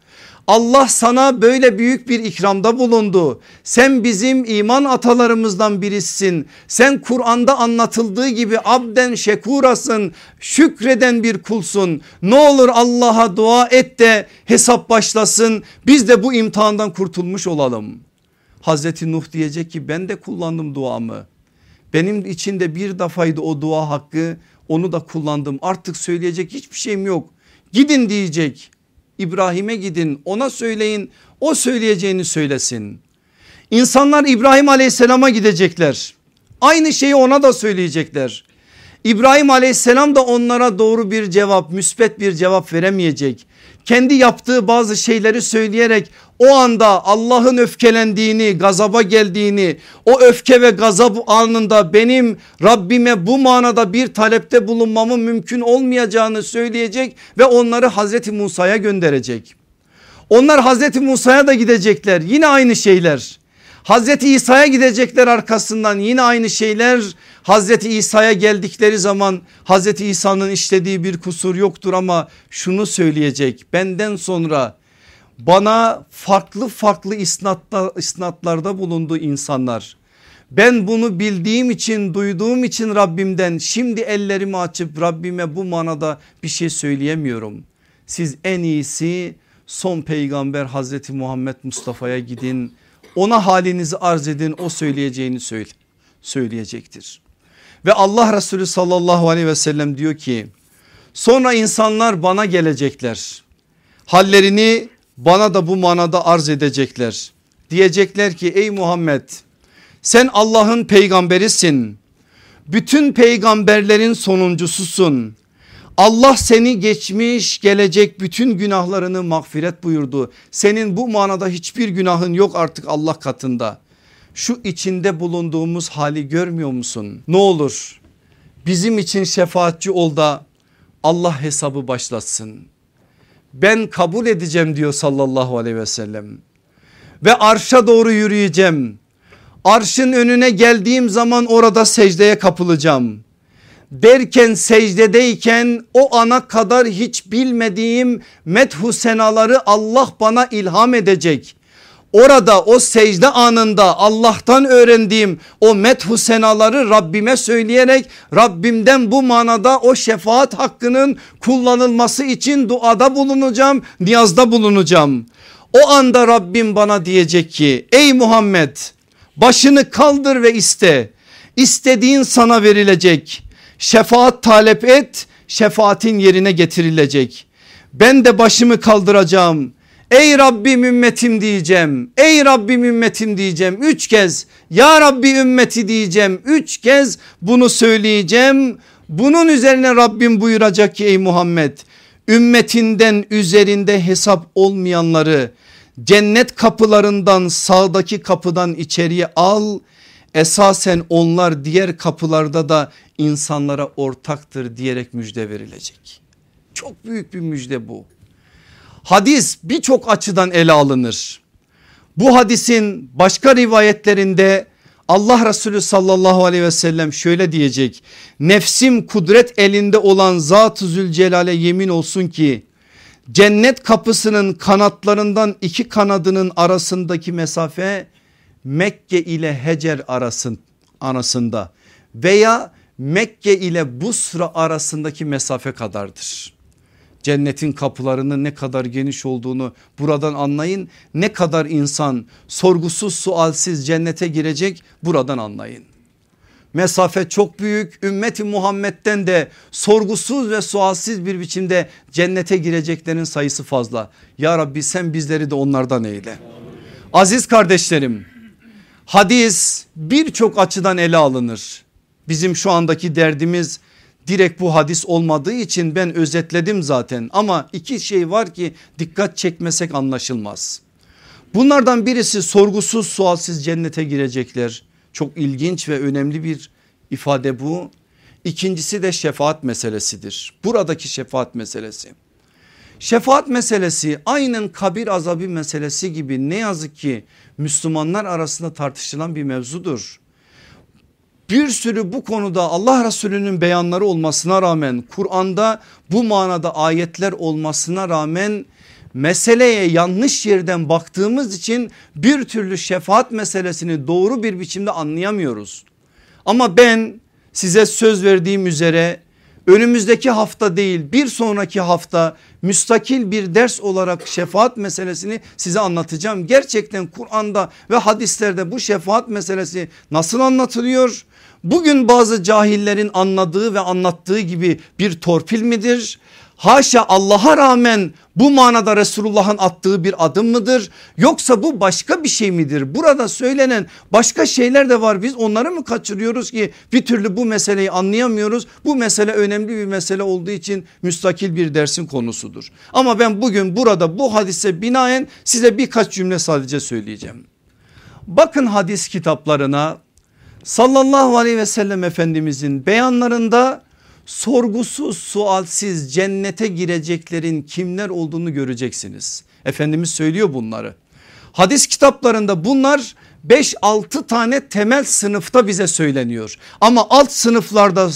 Speaker 1: Allah sana böyle büyük bir ikramda bulundu. Sen bizim iman atalarımızdan birisin. Sen Kur'an'da anlatıldığı gibi abden şekurasın. Şükreden bir kulsun. Ne olur Allah'a dua et de hesap başlasın. Biz de bu imtihandan kurtulmuş olalım. Hazreti Nuh diyecek ki ben de kullandım duamı. Benim içinde bir defaydı o dua hakkı onu da kullandım. Artık söyleyecek hiçbir şeyim yok. Gidin diyecek. İbrahim'e gidin ona söyleyin o söyleyeceğini söylesin. İnsanlar İbrahim aleyhisselama gidecekler. Aynı şeyi ona da söyleyecekler. İbrahim aleyhisselam da onlara doğru bir cevap müspet bir cevap veremeyecek. Kendi yaptığı bazı şeyleri söyleyerek o anda Allah'ın öfkelendiğini gazaba geldiğini o öfke ve gazap anında benim Rabbime bu manada bir talepte bulunmamın mümkün olmayacağını söyleyecek ve onları Hazreti Musa'ya gönderecek. Onlar Hazreti Musa'ya da gidecekler yine aynı şeyler. Hazreti İsa'ya gidecekler arkasından yine aynı şeyler Hazreti İsa'ya geldikleri zaman Hazreti İsa'nın işlediği bir kusur yoktur ama şunu söyleyecek benden sonra bana farklı farklı isnatlar, isnatlarda bulundu insanlar. Ben bunu bildiğim için duyduğum için Rabbimden şimdi ellerimi açıp Rabbime bu manada bir şey söyleyemiyorum. Siz en iyisi son peygamber Hazreti Muhammed Mustafa'ya gidin ona halinizi arz edin o söyleyeceğini söyle, söyleyecektir. Ve Allah Resulü sallallahu aleyhi ve sellem diyor ki sonra insanlar bana gelecekler. Hallerini bana da bu manada arz edecekler. Diyecekler ki ey Muhammed sen Allah'ın peygamberisin. Bütün peygamberlerin sonuncususun. Allah seni geçmiş gelecek bütün günahlarını mağfiret buyurdu. Senin bu manada hiçbir günahın yok artık Allah katında. Şu içinde bulunduğumuz hali görmüyor musun? Ne olur bizim için şefaatçi ol da Allah hesabı başlatsın. Ben kabul edeceğim diyor sallallahu aleyhi ve sellem. ve arşa doğru yürüyeceğim. Arşın önüne geldiğim zaman orada secdeye kapılacağım. Derken secdedeyken o ana kadar hiç bilmediğim methu senaları Allah bana ilham edecek. Orada o secde anında Allah'tan öğrendiğim o methu senaları Rabbime söyleyerek Rabbimden bu manada o şefaat hakkının kullanılması için duada bulunacağım, niyazda bulunacağım. O anda Rabbim bana diyecek ki ey Muhammed başını kaldır ve iste. İstediğin sana verilecek. Şefaat talep et şefaatin yerine getirilecek. Ben de başımı kaldıracağım. Ey Rabbim ümmetim diyeceğim. Ey Rabbim ümmetim diyeceğim. Üç kez ya Rabbi ümmeti diyeceğim. Üç kez bunu söyleyeceğim. Bunun üzerine Rabbim buyuracak ki ey Muhammed ümmetinden üzerinde hesap olmayanları cennet kapılarından sağdaki kapıdan içeriye al. Esasen onlar diğer kapılarda da insanlara ortaktır diyerek müjde verilecek. Çok büyük bir müjde bu. Hadis birçok açıdan ele alınır. Bu hadisin başka rivayetlerinde Allah Resulü sallallahu aleyhi ve sellem şöyle diyecek. Nefsim kudret elinde olan Zat-ı Zülcelal'e yemin olsun ki cennet kapısının kanatlarından iki kanadının arasındaki mesafe Mekke ile Hecer arasın, arasında veya Mekke ile Busra arasındaki mesafe kadardır. Cennetin kapılarının ne kadar geniş olduğunu buradan anlayın. Ne kadar insan sorgusuz sualsiz cennete girecek buradan anlayın. Mesafe çok büyük ümmeti Muhammed'den de sorgusuz ve sualsiz bir biçimde cennete gireceklerin sayısı fazla. Ya Rabbi sen bizleri de onlardan eyle. Aziz kardeşlerim hadis birçok açıdan ele alınır. Bizim şu andaki derdimiz direkt bu hadis olmadığı için ben özetledim zaten ama iki şey var ki dikkat çekmesek anlaşılmaz. Bunlardan birisi sorgusuz sualsiz cennete girecekler. Çok ilginç ve önemli bir ifade bu. İkincisi de şefaat meselesidir. Buradaki şefaat meselesi. Şefaat meselesi aynen kabir azabı meselesi gibi ne yazık ki Müslümanlar arasında tartışılan bir mevzudur bir sürü bu konuda Allah Resulü'nün beyanları olmasına rağmen Kur'an'da bu manada ayetler olmasına rağmen meseleye yanlış yerden baktığımız için bir türlü şefaat meselesini doğru bir biçimde anlayamıyoruz. Ama ben size söz verdiğim üzere önümüzdeki hafta değil bir sonraki hafta müstakil bir ders olarak şefaat meselesini size anlatacağım. Gerçekten Kur'an'da ve hadislerde bu şefaat meselesi nasıl anlatılıyor? Bugün bazı cahillerin anladığı ve anlattığı gibi bir torpil midir? Haşa Allah'a rağmen bu manada Resulullah'ın attığı bir adım mıdır? Yoksa bu başka bir şey midir? Burada söylenen başka şeyler de var biz onları mı kaçırıyoruz ki bir türlü bu meseleyi anlayamıyoruz. Bu mesele önemli bir mesele olduğu için müstakil bir dersin konusudur. Ama ben bugün burada bu hadise binaen size birkaç cümle sadece söyleyeceğim. Bakın hadis kitaplarına sallallahu aleyhi ve sellem efendimizin beyanlarında sorgusuz sualsiz cennete gireceklerin kimler olduğunu göreceksiniz. Efendimiz söylüyor bunları. Hadis kitaplarında bunlar 5-6 tane temel sınıfta bize söyleniyor. Ama alt sınıflarda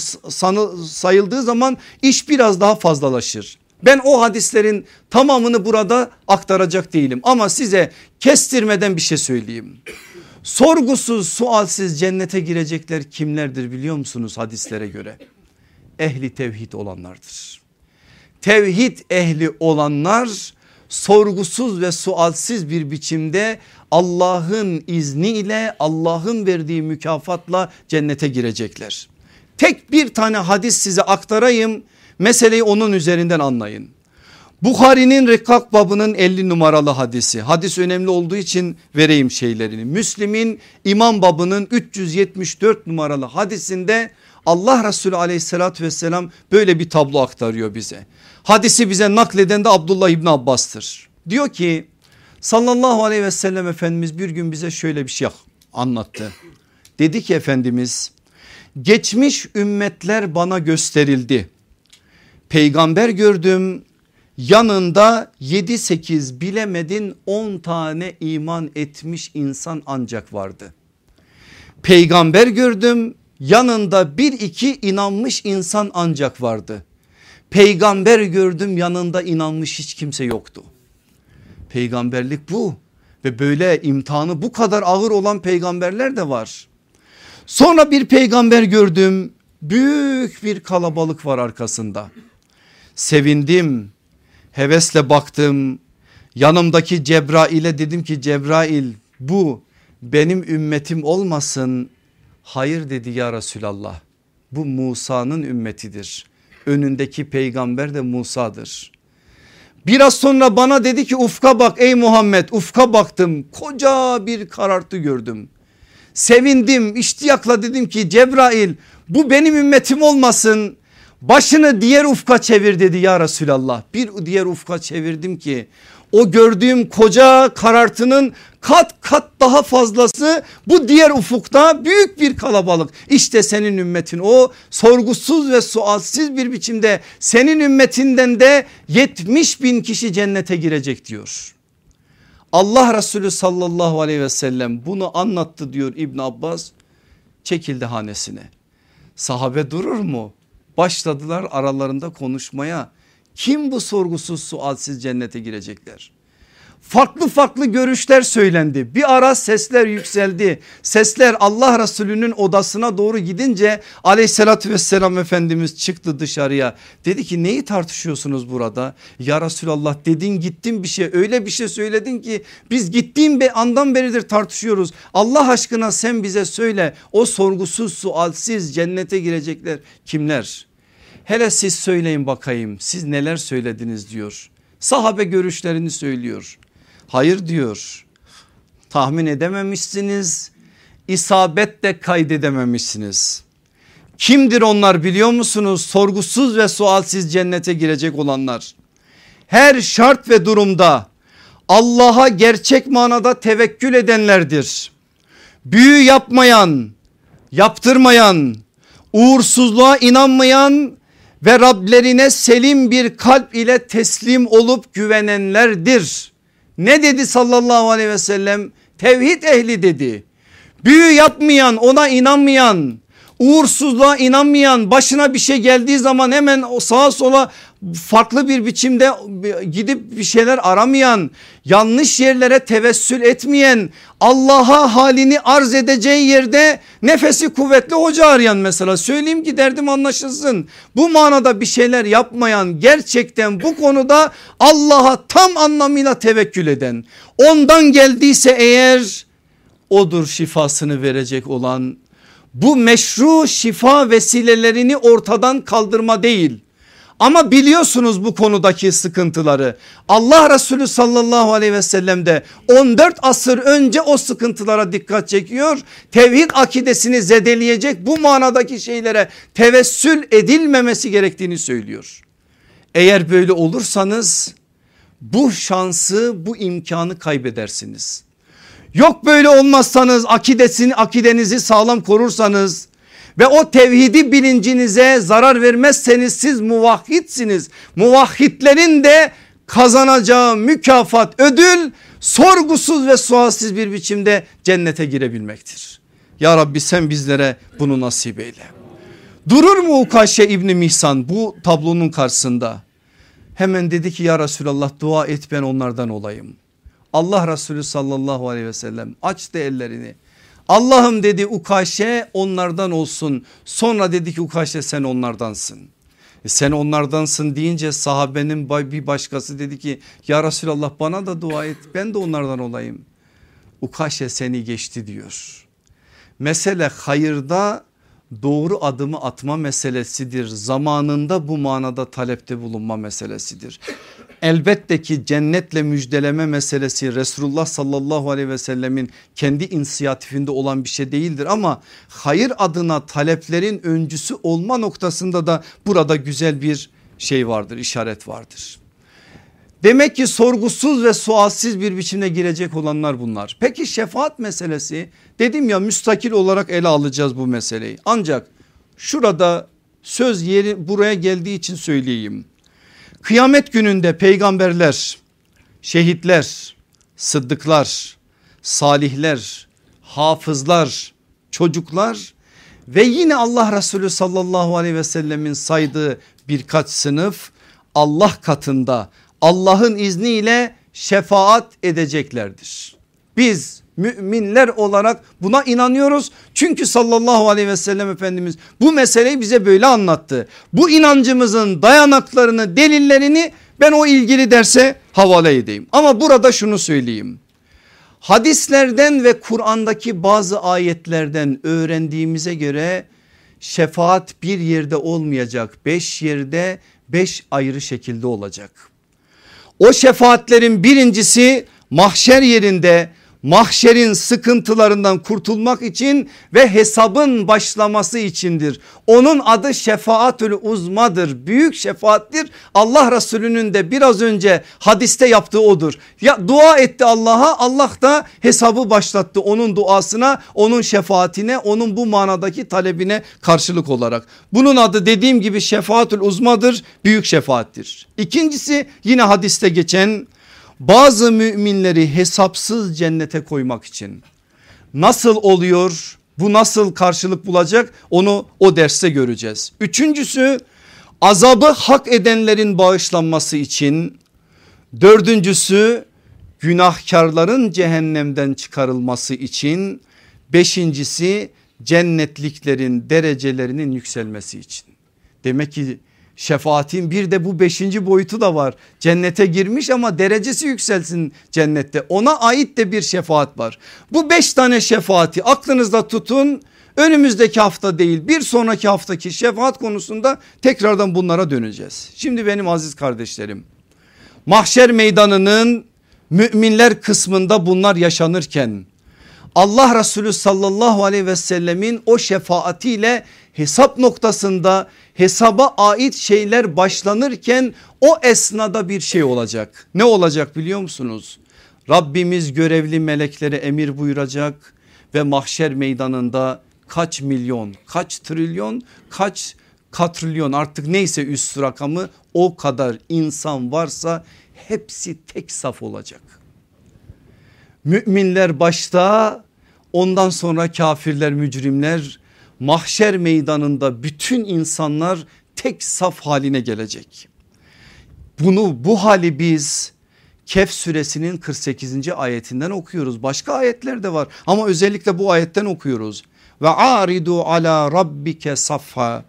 Speaker 1: sayıldığı zaman iş biraz daha fazlalaşır. Ben o hadislerin tamamını burada aktaracak değilim ama size kestirmeden bir şey söyleyeyim. Sorgusuz sualsiz cennete girecekler kimlerdir biliyor musunuz hadislere göre? Ehli tevhid olanlardır. Tevhid ehli olanlar sorgusuz ve sualsiz bir biçimde Allah'ın izniyle Allah'ın verdiği mükafatla cennete girecekler. Tek bir tane hadis size aktarayım meseleyi onun üzerinden anlayın. Bukhari'nin rekak babının 50 numaralı hadisi. Hadis önemli olduğu için vereyim şeylerini. Müslim'in imam babının 374 numaralı hadisinde Allah Resulü aleyhissalatü vesselam böyle bir tablo aktarıyor bize. Hadisi bize nakleden de Abdullah İbni Abbas'tır. Diyor ki sallallahu aleyhi ve sellem Efendimiz bir gün bize şöyle bir şey anlattı. Dedi ki Efendimiz geçmiş ümmetler bana gösterildi. Peygamber gördüm yanında 7-8 bilemedin 10 tane iman etmiş insan ancak vardı. Peygamber gördüm yanında bir iki inanmış insan ancak vardı. Peygamber gördüm yanında inanmış hiç kimse yoktu. Peygamberlik bu ve böyle imtihanı bu kadar ağır olan peygamberler de var. Sonra bir peygamber gördüm büyük bir kalabalık var arkasında. Sevindim hevesle baktım yanımdaki Cebrail'e dedim ki Cebrail bu benim ümmetim olmasın. Hayır dedi ya Resulallah bu Musa'nın ümmetidir. Önündeki peygamber de Musa'dır. Biraz sonra bana dedi ki ufka bak ey Muhammed ufka baktım koca bir karartı gördüm. Sevindim iştiyakla dedim ki Cebrail bu benim ümmetim olmasın. Başını diğer ufka çevir dedi ya Resulallah. Bir diğer ufka çevirdim ki o gördüğüm koca karartının kat kat daha fazlası bu diğer ufukta büyük bir kalabalık. İşte senin ümmetin o sorgusuz ve sualsiz bir biçimde senin ümmetinden de 70 bin kişi cennete girecek diyor. Allah Resulü sallallahu aleyhi ve sellem bunu anlattı diyor İbn Abbas çekildi hanesine. Sahabe durur mu? Başladılar aralarında konuşmaya. Kim bu sorgusuz sualsiz cennete girecekler? farklı farklı görüşler söylendi. Bir ara sesler yükseldi. Sesler Allah Resulü'nün odasına doğru gidince aleyhissalatü vesselam Efendimiz çıktı dışarıya. Dedi ki neyi tartışıyorsunuz burada? Ya Resulallah dedin gittin bir şey öyle bir şey söyledin ki biz gittiğim bir andan beridir tartışıyoruz. Allah aşkına sen bize söyle o sorgusuz sualsiz cennete girecekler kimler? Hele siz söyleyin bakayım siz neler söylediniz diyor. Sahabe görüşlerini söylüyor. Hayır diyor. Tahmin edememişsiniz. İsabet de kaydedememişsiniz. Kimdir onlar biliyor musunuz? Sorgusuz ve sualsiz cennete girecek olanlar. Her şart ve durumda Allah'a gerçek manada tevekkül edenlerdir. Büyü yapmayan, yaptırmayan, uğursuzluğa inanmayan ve Rablerine selim bir kalp ile teslim olup güvenenlerdir. Ne dedi sallallahu aleyhi ve sellem? Tevhid ehli dedi. Büyü yapmayan ona inanmayan uğursuzluğa inanmayan başına bir şey geldiği zaman hemen sağa sola farklı bir biçimde gidip bir şeyler aramayan yanlış yerlere tevessül etmeyen Allah'a halini arz edeceği yerde nefesi kuvvetli hoca arayan mesela söyleyeyim ki derdim anlaşılsın. Bu manada bir şeyler yapmayan gerçekten bu konuda Allah'a tam anlamıyla tevekkül eden ondan geldiyse eğer odur şifasını verecek olan bu meşru şifa vesilelerini ortadan kaldırma değil. Ama biliyorsunuz bu konudaki sıkıntıları. Allah Resulü sallallahu aleyhi ve sellem de 14 asır önce o sıkıntılara dikkat çekiyor. Tevhid akidesini zedeleyecek bu manadaki şeylere tevessül edilmemesi gerektiğini söylüyor. Eğer böyle olursanız bu şansı bu imkanı kaybedersiniz. Yok böyle olmazsanız akidesini akidenizi sağlam korursanız ve o tevhidi bilincinize zarar vermezseniz siz muvahhitsiniz. Muvahhidlerin de kazanacağı mükafat ödül sorgusuz ve sualsiz bir biçimde cennete girebilmektir. Ya Rabbi sen bizlere bunu nasip eyle. Durur mu Ukaşe İbni Mihsan bu tablonun karşısında? Hemen dedi ki ya Resulallah dua et ben onlardan olayım. Allah Resulü sallallahu aleyhi ve sellem açtı ellerini. Allah'ım dedi Ukaşe onlardan olsun. Sonra dedi ki Ukaşe sen onlardansın. E sen onlardansın deyince sahabenin bir başkası dedi ki ya Resulallah bana da dua et ben de onlardan olayım. Ukaşe seni geçti diyor. Mesele hayırda doğru adımı atma meselesidir. Zamanında bu manada talepte bulunma meselesidir. Elbette ki cennetle müjdeleme meselesi Resulullah sallallahu aleyhi ve sellemin kendi inisiyatifinde olan bir şey değildir ama hayır adına taleplerin öncüsü olma noktasında da burada güzel bir şey vardır işaret vardır. Demek ki sorgusuz ve sualsiz bir biçimde girecek olanlar bunlar. Peki şefaat meselesi dedim ya müstakil olarak ele alacağız bu meseleyi. Ancak şurada söz yeri buraya geldiği için söyleyeyim. Kıyamet gününde peygamberler, şehitler, sıddıklar, salihler, hafızlar, çocuklar ve yine Allah Resulü sallallahu aleyhi ve sellemin saydığı birkaç sınıf Allah katında Allah'ın izniyle şefaat edeceklerdir. Biz müminler olarak buna inanıyoruz. Çünkü sallallahu aleyhi ve sellem Efendimiz bu meseleyi bize böyle anlattı. Bu inancımızın dayanaklarını delillerini ben o ilgili derse havale edeyim. Ama burada şunu söyleyeyim. Hadislerden ve Kur'an'daki bazı ayetlerden öğrendiğimize göre şefaat bir yerde olmayacak. Beş yerde beş ayrı şekilde olacak. O şefaatlerin birincisi mahşer yerinde mahşerin sıkıntılarından kurtulmak için ve hesabın başlaması içindir. Onun adı şefaatül uzmadır. Büyük şefaattir. Allah Resulü'nün de biraz önce hadiste yaptığı odur. Ya dua etti Allah'a Allah da hesabı başlattı onun duasına, onun şefaatine, onun bu manadaki talebine karşılık olarak. Bunun adı dediğim gibi şefaatül uzmadır, büyük şefaattir. İkincisi yine hadiste geçen bazı müminleri hesapsız cennete koymak için nasıl oluyor bu nasıl karşılık bulacak onu o derste göreceğiz. Üçüncüsü azabı hak edenlerin bağışlanması için dördüncüsü günahkarların cehennemden çıkarılması için beşincisi cennetliklerin derecelerinin yükselmesi için. Demek ki Şefaatin bir de bu beşinci boyutu da var. Cennete girmiş ama derecesi yükselsin cennette. Ona ait de bir şefaat var. Bu beş tane şefaati aklınızda tutun. Önümüzdeki hafta değil bir sonraki haftaki şefaat konusunda tekrardan bunlara döneceğiz. Şimdi benim aziz kardeşlerim mahşer meydanının müminler kısmında bunlar yaşanırken Allah Resulü sallallahu aleyhi ve sellemin o şefaatiyle hesap noktasında hesaba ait şeyler başlanırken o esnada bir şey olacak. Ne olacak biliyor musunuz? Rabbimiz görevli meleklere emir buyuracak ve mahşer meydanında kaç milyon, kaç trilyon, kaç katrilyon artık neyse üst rakamı o kadar insan varsa hepsi tek saf olacak. Müminler başta ondan sonra kafirler mücrimler mahşer meydanında bütün insanlar tek saf haline gelecek. Bunu bu hali biz Kehf suresinin 48. ayetinden okuyoruz. Başka ayetler de var ama özellikle bu ayetten okuyoruz. Ve aridu ala rabbike safha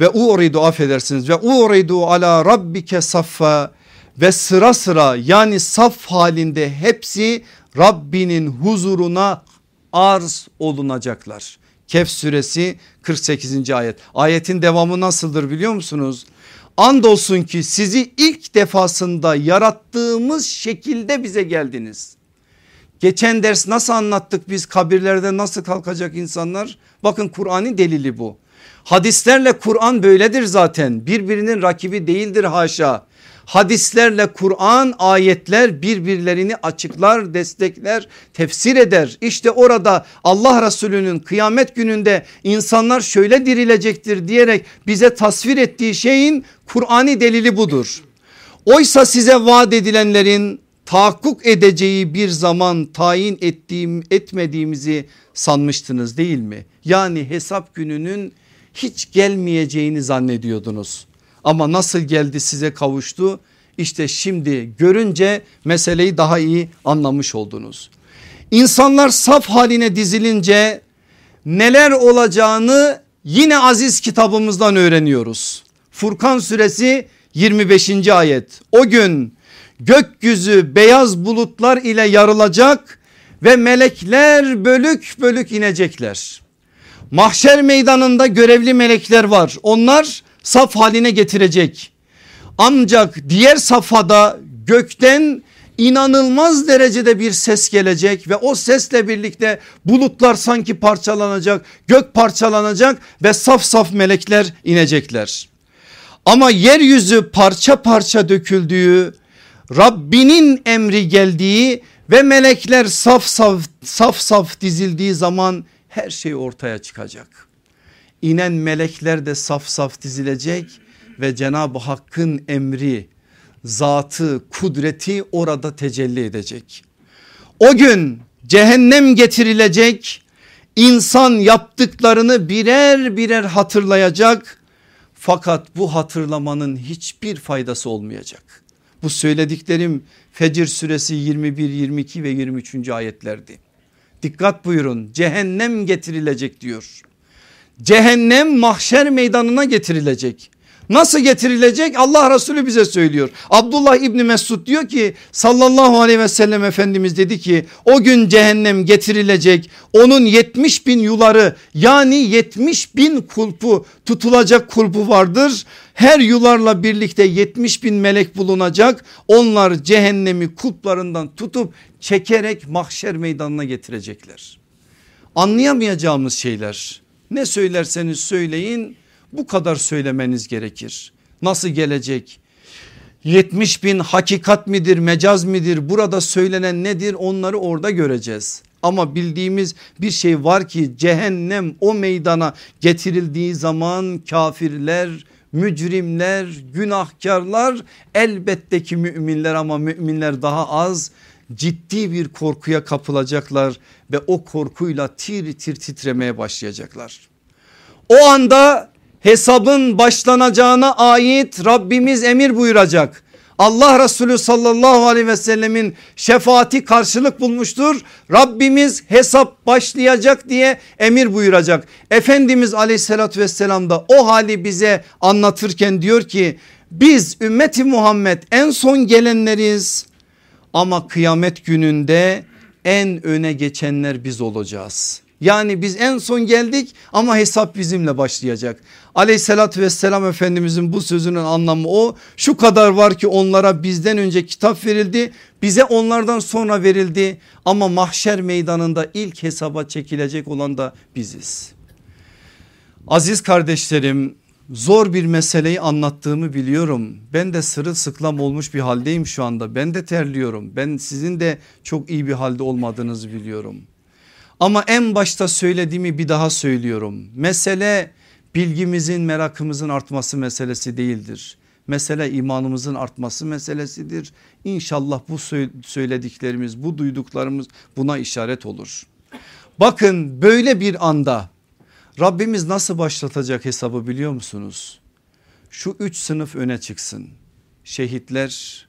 Speaker 1: ve uridu affedersiniz ve uridu ala rabbike saffa ve sıra sıra yani saf halinde hepsi Rabbinin huzuruna arz olunacaklar. Kehf suresi 48. ayet. Ayetin devamı nasıldır biliyor musunuz? Andolsun ki sizi ilk defasında yarattığımız şekilde bize geldiniz. Geçen ders nasıl anlattık biz kabirlerde nasıl kalkacak insanlar? Bakın Kur'an'ın delili bu. Hadislerle Kur'an böyledir zaten birbirinin rakibi değildir haşa hadislerle Kur'an ayetler birbirlerini açıklar destekler tefsir eder. İşte orada Allah Resulü'nün kıyamet gününde insanlar şöyle dirilecektir diyerek bize tasvir ettiği şeyin Kur'an'i delili budur. Oysa size vaat edilenlerin tahakkuk edeceği bir zaman tayin ettiğim etmediğimizi sanmıştınız değil mi? Yani hesap gününün hiç gelmeyeceğini zannediyordunuz. Ama nasıl geldi size kavuştu? İşte şimdi görünce meseleyi daha iyi anlamış oldunuz. İnsanlar saf haline dizilince neler olacağını yine aziz kitabımızdan öğreniyoruz. Furkan suresi 25. ayet. O gün gökyüzü beyaz bulutlar ile yarılacak ve melekler bölük bölük inecekler. Mahşer meydanında görevli melekler var. Onlar saf haline getirecek. Ancak diğer safhada gökten inanılmaz derecede bir ses gelecek ve o sesle birlikte bulutlar sanki parçalanacak, gök parçalanacak ve saf saf melekler inecekler. Ama yeryüzü parça parça döküldüğü, Rabbinin emri geldiği ve melekler saf saf saf saf dizildiği zaman her şey ortaya çıkacak. İnen melekler de saf saf dizilecek ve Cenab-ı Hakk'ın emri zatı kudreti orada tecelli edecek. O gün cehennem getirilecek insan yaptıklarını birer birer hatırlayacak fakat bu hatırlamanın hiçbir faydası olmayacak. Bu söylediklerim Fecir suresi 21, 22 ve 23. ayetlerdi. Dikkat buyurun cehennem getirilecek diyor. Cehennem mahşer meydanına getirilecek. Nasıl getirilecek Allah Resulü bize söylüyor. Abdullah İbni Mesud diyor ki sallallahu aleyhi ve sellem Efendimiz dedi ki o gün cehennem getirilecek onun 70 bin yuları yani 70 bin kulpu tutulacak kulpu vardır. Her yularla birlikte 70 bin melek bulunacak onlar cehennemi kulplarından tutup çekerek mahşer meydanına getirecekler. Anlayamayacağımız şeyler ne söylerseniz söyleyin bu kadar söylemeniz gerekir. Nasıl gelecek? 70 bin hakikat midir mecaz midir burada söylenen nedir onları orada göreceğiz. Ama bildiğimiz bir şey var ki cehennem o meydana getirildiği zaman kafirler, mücrimler, günahkarlar elbette ki müminler ama müminler daha az ciddi bir korkuya kapılacaklar ve o korkuyla tir tir titremeye başlayacaklar. O anda hesabın başlanacağına ait Rabbimiz emir buyuracak. Allah Resulü sallallahu aleyhi ve sellemin şefaati karşılık bulmuştur. Rabbimiz hesap başlayacak diye emir buyuracak. Efendimiz aleyhissalatü vesselam da o hali bize anlatırken diyor ki biz ümmeti Muhammed en son gelenleriz ama kıyamet gününde en öne geçenler biz olacağız. Yani biz en son geldik ama hesap bizimle başlayacak. Aleyhissalatü vesselam Efendimizin bu sözünün anlamı o. Şu kadar var ki onlara bizden önce kitap verildi. Bize onlardan sonra verildi. Ama mahşer meydanında ilk hesaba çekilecek olan da biziz. Aziz kardeşlerim zor bir meseleyi anlattığımı biliyorum. Ben de sırılsıklam olmuş bir haldeyim şu anda. Ben de terliyorum. Ben sizin de çok iyi bir halde olmadığınızı biliyorum. Ama en başta söylediğimi bir daha söylüyorum. Mesele bilgimizin merakımızın artması meselesi değildir. Mesele imanımızın artması meselesidir. İnşallah bu söylediklerimiz bu duyduklarımız buna işaret olur. Bakın böyle bir anda Rabbimiz nasıl başlatacak hesabı biliyor musunuz? Şu üç sınıf öne çıksın. Şehitler,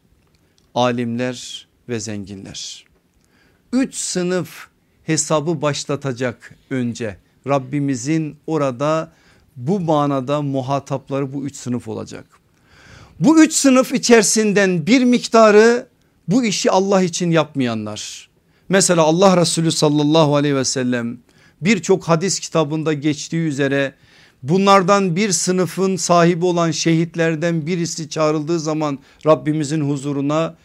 Speaker 1: alimler ve zenginler. Üç sınıf hesabı başlatacak önce. Rabbimizin orada bu manada muhatapları bu üç sınıf olacak. Bu üç sınıf içerisinden bir miktarı bu işi Allah için yapmayanlar. Mesela Allah Resulü sallallahu aleyhi ve sellem birçok hadis kitabında geçtiği üzere bunlardan bir sınıfın sahibi olan şehitlerden birisi çağrıldığı zaman Rabbimizin huzuruna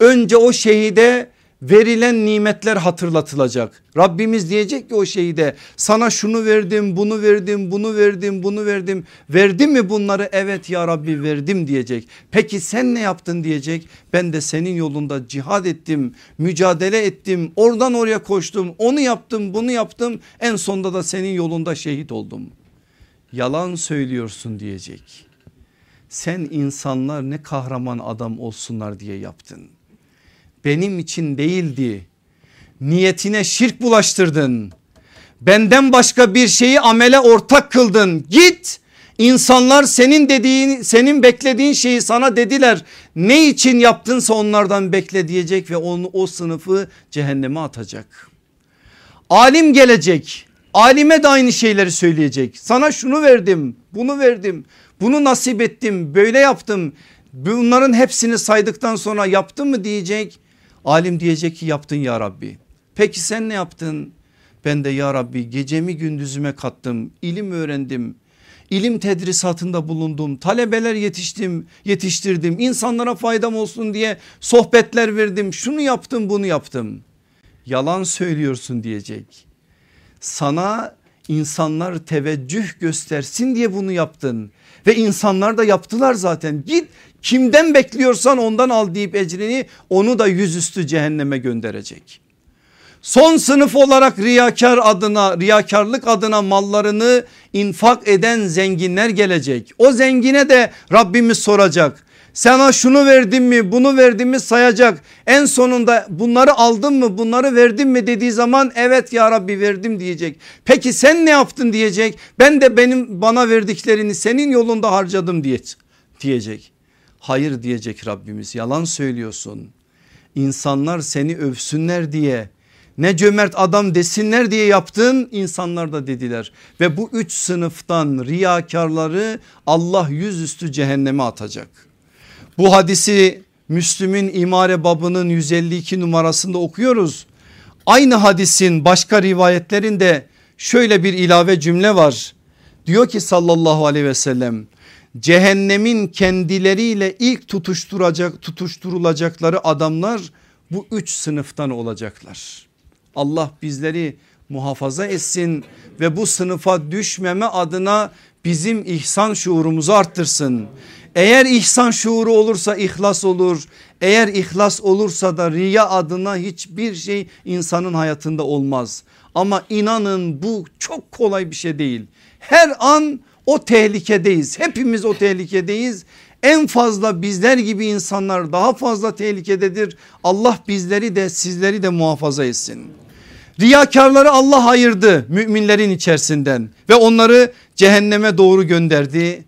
Speaker 1: önce o şehide verilen nimetler hatırlatılacak. Rabbimiz diyecek ki o şehide sana şunu verdim bunu verdim bunu verdim bunu verdim. Verdim mi bunları evet ya Rabbi verdim diyecek. Peki sen ne yaptın diyecek. Ben de senin yolunda cihad ettim mücadele ettim oradan oraya koştum onu yaptım bunu yaptım en sonunda da senin yolunda şehit oldum. Yalan söylüyorsun diyecek. Sen insanlar ne kahraman adam olsunlar diye yaptın benim için değildi. Niyetine şirk bulaştırdın. Benden başka bir şeyi amele ortak kıldın. Git İnsanlar senin dediğin senin beklediğin şeyi sana dediler. Ne için yaptınsa onlardan bekle diyecek ve onu o sınıfı cehenneme atacak. Alim gelecek. Alime de aynı şeyleri söyleyecek. Sana şunu verdim, bunu verdim, bunu nasip ettim, böyle yaptım. Bunların hepsini saydıktan sonra yaptın mı diyecek. Alim diyecek ki yaptın ya Rabbi. Peki sen ne yaptın? Ben de ya Rabbi gecemi gündüzüme kattım, ilim öğrendim. İlim tedrisatında bulundum, talebeler yetiştim, yetiştirdim, insanlara faydam olsun diye sohbetler verdim, şunu yaptım bunu yaptım. Yalan söylüyorsun diyecek. Sana insanlar teveccüh göstersin diye bunu yaptın ve insanlar da yaptılar zaten git kimden bekliyorsan ondan al deyip ecrini onu da yüzüstü cehenneme gönderecek. Son sınıf olarak riyakar adına riyakarlık adına mallarını infak eden zenginler gelecek. O zengine de Rabbimiz soracak. Sana şunu verdim mi bunu verdim mi sayacak. En sonunda bunları aldın mı bunları verdin mi dediği zaman evet ya Rabbi verdim diyecek. Peki sen ne yaptın diyecek. Ben de benim bana verdiklerini senin yolunda harcadım diye, diyecek. Hayır diyecek Rabbimiz yalan söylüyorsun. İnsanlar seni övsünler diye ne cömert adam desinler diye yaptın insanlar da dediler. Ve bu üç sınıftan riyakarları Allah yüzüstü cehenneme atacak. Bu hadisi Müslüm'ün imare babının 152 numarasında okuyoruz. Aynı hadisin başka rivayetlerinde şöyle bir ilave cümle var. Diyor ki sallallahu aleyhi ve sellem cehennemin kendileriyle ilk tutuşturacak tutuşturulacakları adamlar bu üç sınıftan olacaklar. Allah bizleri muhafaza etsin ve bu sınıfa düşmeme adına bizim ihsan şuurumuzu arttırsın. Eğer ihsan şuuru olursa ihlas olur. Eğer ihlas olursa da riya adına hiçbir şey insanın hayatında olmaz. Ama inanın bu çok kolay bir şey değil. Her an o tehlikedeyiz. Hepimiz o tehlikedeyiz. En fazla bizler gibi insanlar daha fazla tehlikededir. Allah bizleri de sizleri de muhafaza etsin. Riyakarları Allah ayırdı müminlerin içerisinden ve onları cehenneme doğru gönderdi.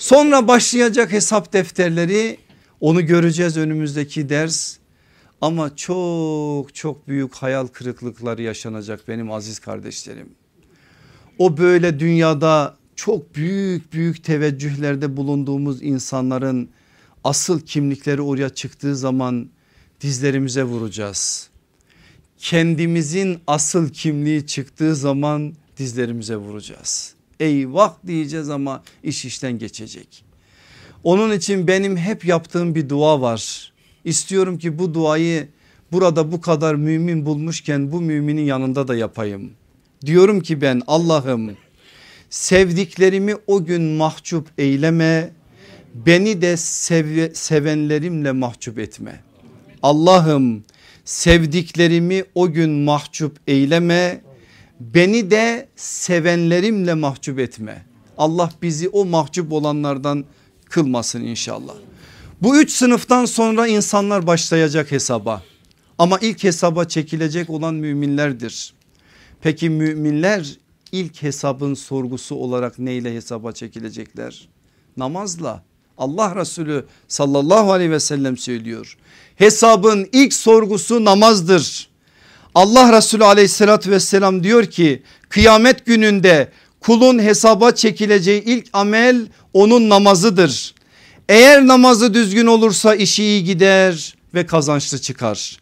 Speaker 1: Sonra başlayacak hesap defterleri onu göreceğiz önümüzdeki ders. Ama çok çok büyük hayal kırıklıkları yaşanacak benim aziz kardeşlerim. O böyle dünyada çok büyük büyük teveccühlerde bulunduğumuz insanların asıl kimlikleri oraya çıktığı zaman dizlerimize vuracağız. Kendimizin asıl kimliği çıktığı zaman dizlerimize vuracağız. Eyvah diyeceğiz ama iş işten geçecek. Onun için benim hep yaptığım bir dua var. İstiyorum ki bu duayı burada bu kadar mümin bulmuşken bu müminin yanında da yapayım. Diyorum ki ben Allah'ım sevdiklerimi o gün mahcup eyleme beni de sev sevenlerimle mahcup etme. Allah'ım sevdiklerimi o gün mahcup eyleme beni de sevenlerimle mahcup etme. Allah bizi o mahcup olanlardan kılmasın inşallah. Bu üç sınıftan sonra insanlar başlayacak hesaba ama ilk hesaba çekilecek olan müminlerdir. Peki müminler ilk hesabın sorgusu olarak neyle hesaba çekilecekler? Namazla. Allah Resulü sallallahu aleyhi ve sellem söylüyor. Hesabın ilk sorgusu namazdır. Allah Resulü aleyhissalatü vesselam diyor ki kıyamet gününde kulun hesaba çekileceği ilk amel onun namazıdır. Eğer namazı düzgün olursa işi iyi gider ve kazançlı çıkar.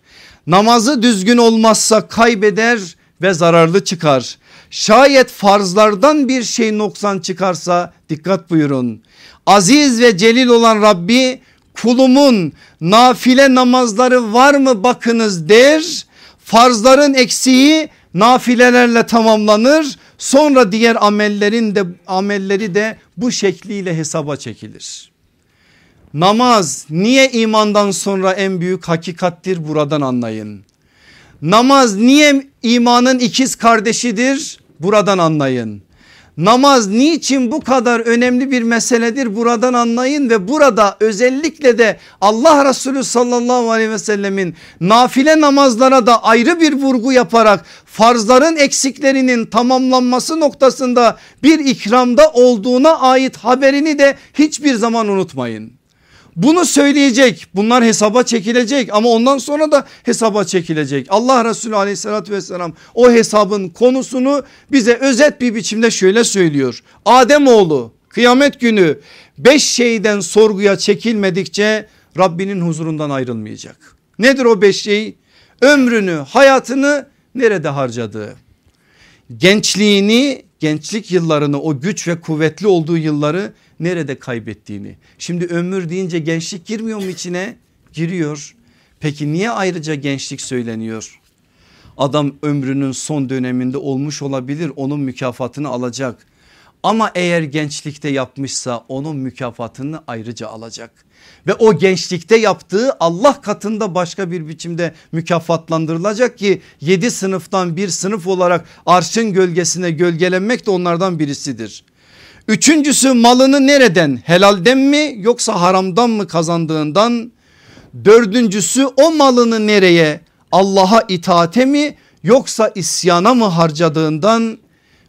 Speaker 1: Namazı düzgün olmazsa kaybeder ve zararlı çıkar. Şayet farzlardan bir şey noksan çıkarsa dikkat buyurun. Aziz ve celil olan Rabbi kulumun nafile namazları var mı bakınız der. Farzların eksiği nafilelerle tamamlanır. Sonra diğer amellerin de amelleri de bu şekliyle hesaba çekilir. Namaz niye imandan sonra en büyük hakikattir buradan anlayın. Namaz niye imanın ikiz kardeşidir buradan anlayın. Namaz niçin bu kadar önemli bir meseledir buradan anlayın ve burada özellikle de Allah Resulü sallallahu aleyhi ve sellemin nafile namazlara da ayrı bir vurgu yaparak farzların eksiklerinin tamamlanması noktasında bir ikramda olduğuna ait haberini de hiçbir zaman unutmayın. Bunu söyleyecek bunlar hesaba çekilecek ama ondan sonra da hesaba çekilecek. Allah Resulü aleyhissalatü vesselam o hesabın konusunu bize özet bir biçimde şöyle söylüyor. Adem oğlu kıyamet günü beş şeyden sorguya çekilmedikçe Rabbinin huzurundan ayrılmayacak. Nedir o beş şey? Ömrünü hayatını nerede harcadığı gençliğini gençlik yıllarını o güç ve kuvvetli olduğu yılları nerede kaybettiğini. Şimdi ömür deyince gençlik girmiyor mu içine? Giriyor. Peki niye ayrıca gençlik söyleniyor? Adam ömrünün son döneminde olmuş olabilir onun mükafatını alacak. Ama eğer gençlikte yapmışsa onun mükafatını ayrıca alacak. Ve o gençlikte yaptığı Allah katında başka bir biçimde mükafatlandırılacak ki 7 sınıftan bir sınıf olarak arşın gölgesine gölgelenmek de onlardan birisidir. Üçüncüsü malını nereden helalden mi yoksa haramdan mı kazandığından. Dördüncüsü o malını nereye Allah'a itaate mi yoksa isyana mı harcadığından.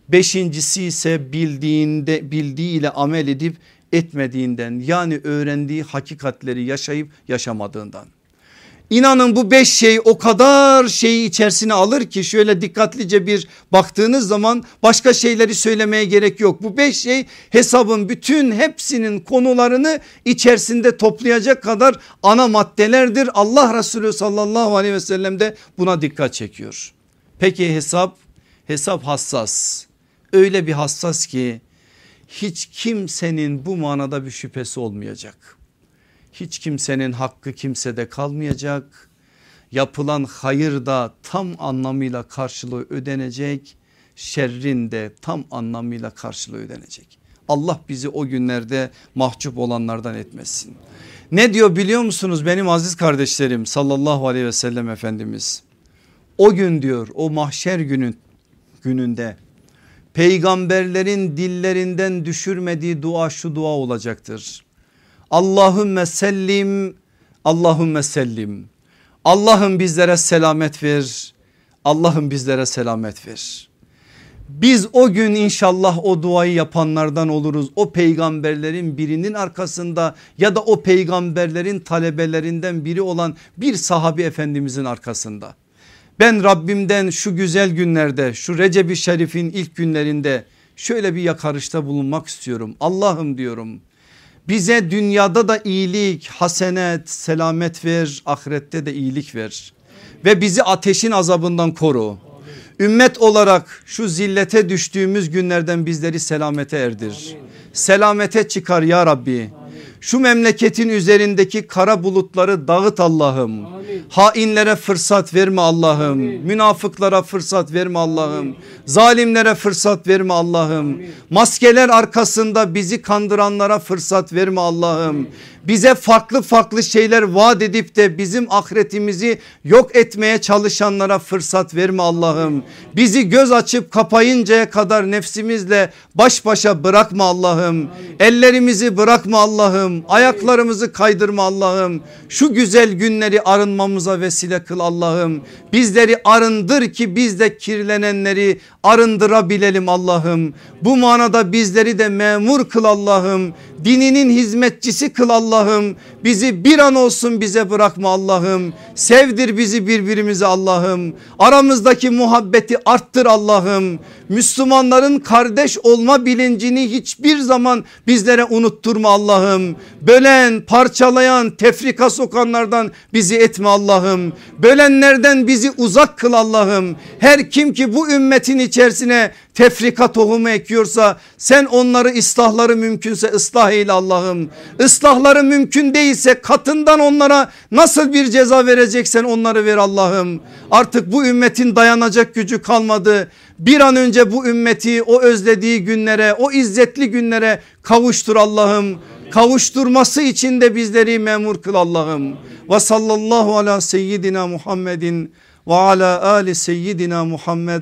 Speaker 1: Beşincisi ise bildiğinde bildiğiyle amel edip etmediğinden yani öğrendiği hakikatleri yaşayıp yaşamadığından. İnanın bu beş şey o kadar şeyi içerisine alır ki şöyle dikkatlice bir baktığınız zaman başka şeyleri söylemeye gerek yok. Bu beş şey hesabın bütün hepsinin konularını içerisinde toplayacak kadar ana maddelerdir. Allah Resulü sallallahu aleyhi ve sellem de buna dikkat çekiyor. Peki hesap hesap hassas öyle bir hassas ki hiç kimsenin bu manada bir şüphesi olmayacak. Hiç kimsenin hakkı kimsede kalmayacak. Yapılan hayır da tam anlamıyla karşılığı ödenecek. Şerrin de tam anlamıyla karşılığı ödenecek. Allah bizi o günlerde mahcup olanlardan etmesin. Ne diyor biliyor musunuz benim aziz kardeşlerim sallallahu aleyhi ve sellem efendimiz. O gün diyor o mahşer günün gününde peygamberlerin dillerinden düşürmediği dua şu dua olacaktır. Allahümme sellim Allahümme sellim. Allah'ım bizlere selamet ver. Allah'ım bizlere selamet ver. Biz o gün inşallah o duayı yapanlardan oluruz. O peygamberlerin birinin arkasında ya da o peygamberlerin talebelerinden biri olan bir sahabi efendimizin arkasında. Ben Rabbimden şu güzel günlerde şu Recep-i Şerif'in ilk günlerinde şöyle bir yakarışta bulunmak istiyorum. Allah'ım diyorum bize dünyada da iyilik, hasenet, selamet ver, ahirette de iyilik ver. Ve bizi ateşin azabından koru. Ümmet olarak şu zillete düştüğümüz günlerden bizleri selamete erdir. Selamete çıkar ya Rabbi. Şu memleketin üzerindeki kara bulutları dağıt Allah'ım. Hainlere fırsat verme Allah'ım. Münafıklara fırsat verme Allah'ım. Zalimlere fırsat verme Allah'ım. Maskeler arkasında bizi kandıranlara fırsat verme Allah'ım bize farklı farklı şeyler vaat edip de bizim ahiretimizi yok etmeye çalışanlara fırsat verme Allah'ım. Bizi göz açıp kapayıncaya kadar nefsimizle baş başa bırakma Allah'ım. Ellerimizi bırakma Allah'ım. Ayaklarımızı kaydırma Allah'ım. Şu güzel günleri arınmamıza vesile kıl Allah'ım. Bizleri arındır ki biz de kirlenenleri arındırabilelim Allah'ım. Bu manada bizleri de memur kıl Allah'ım. Dininin hizmetçisi kıl Allah'ım. Bizi bir an olsun bize bırakma Allah'ım. Sevdir bizi birbirimize Allah'ım. Aramızdaki muhabbeti arttır Allah'ım. Müslümanların kardeş olma bilincini hiçbir zaman bizlere unutturma Allah'ım. Bölen, parçalayan, tefrika sokanlardan bizi etme Allah'ım. Bölenlerden bizi uzak kıl Allah'ım. Her kim ki bu ümmetin içerisine tefrika tohumu ekiyorsa sen onları ıslahları mümkünse ıslah eyle Allah'ım. Islahları mümkün değilse katından onlara nasıl bir ceza vereceksen onları ver Allah'ım. Artık bu ümmetin dayanacak gücü kalmadı. Bir an önce bu ümmeti o özlediği günlere o izzetli günlere kavuştur Allah'ım. Kavuşturması için de bizleri memur kıl Allah'ım. Ve sallallahu ala seyyidina Muhammedin ve ala ali seyyidina Muhammed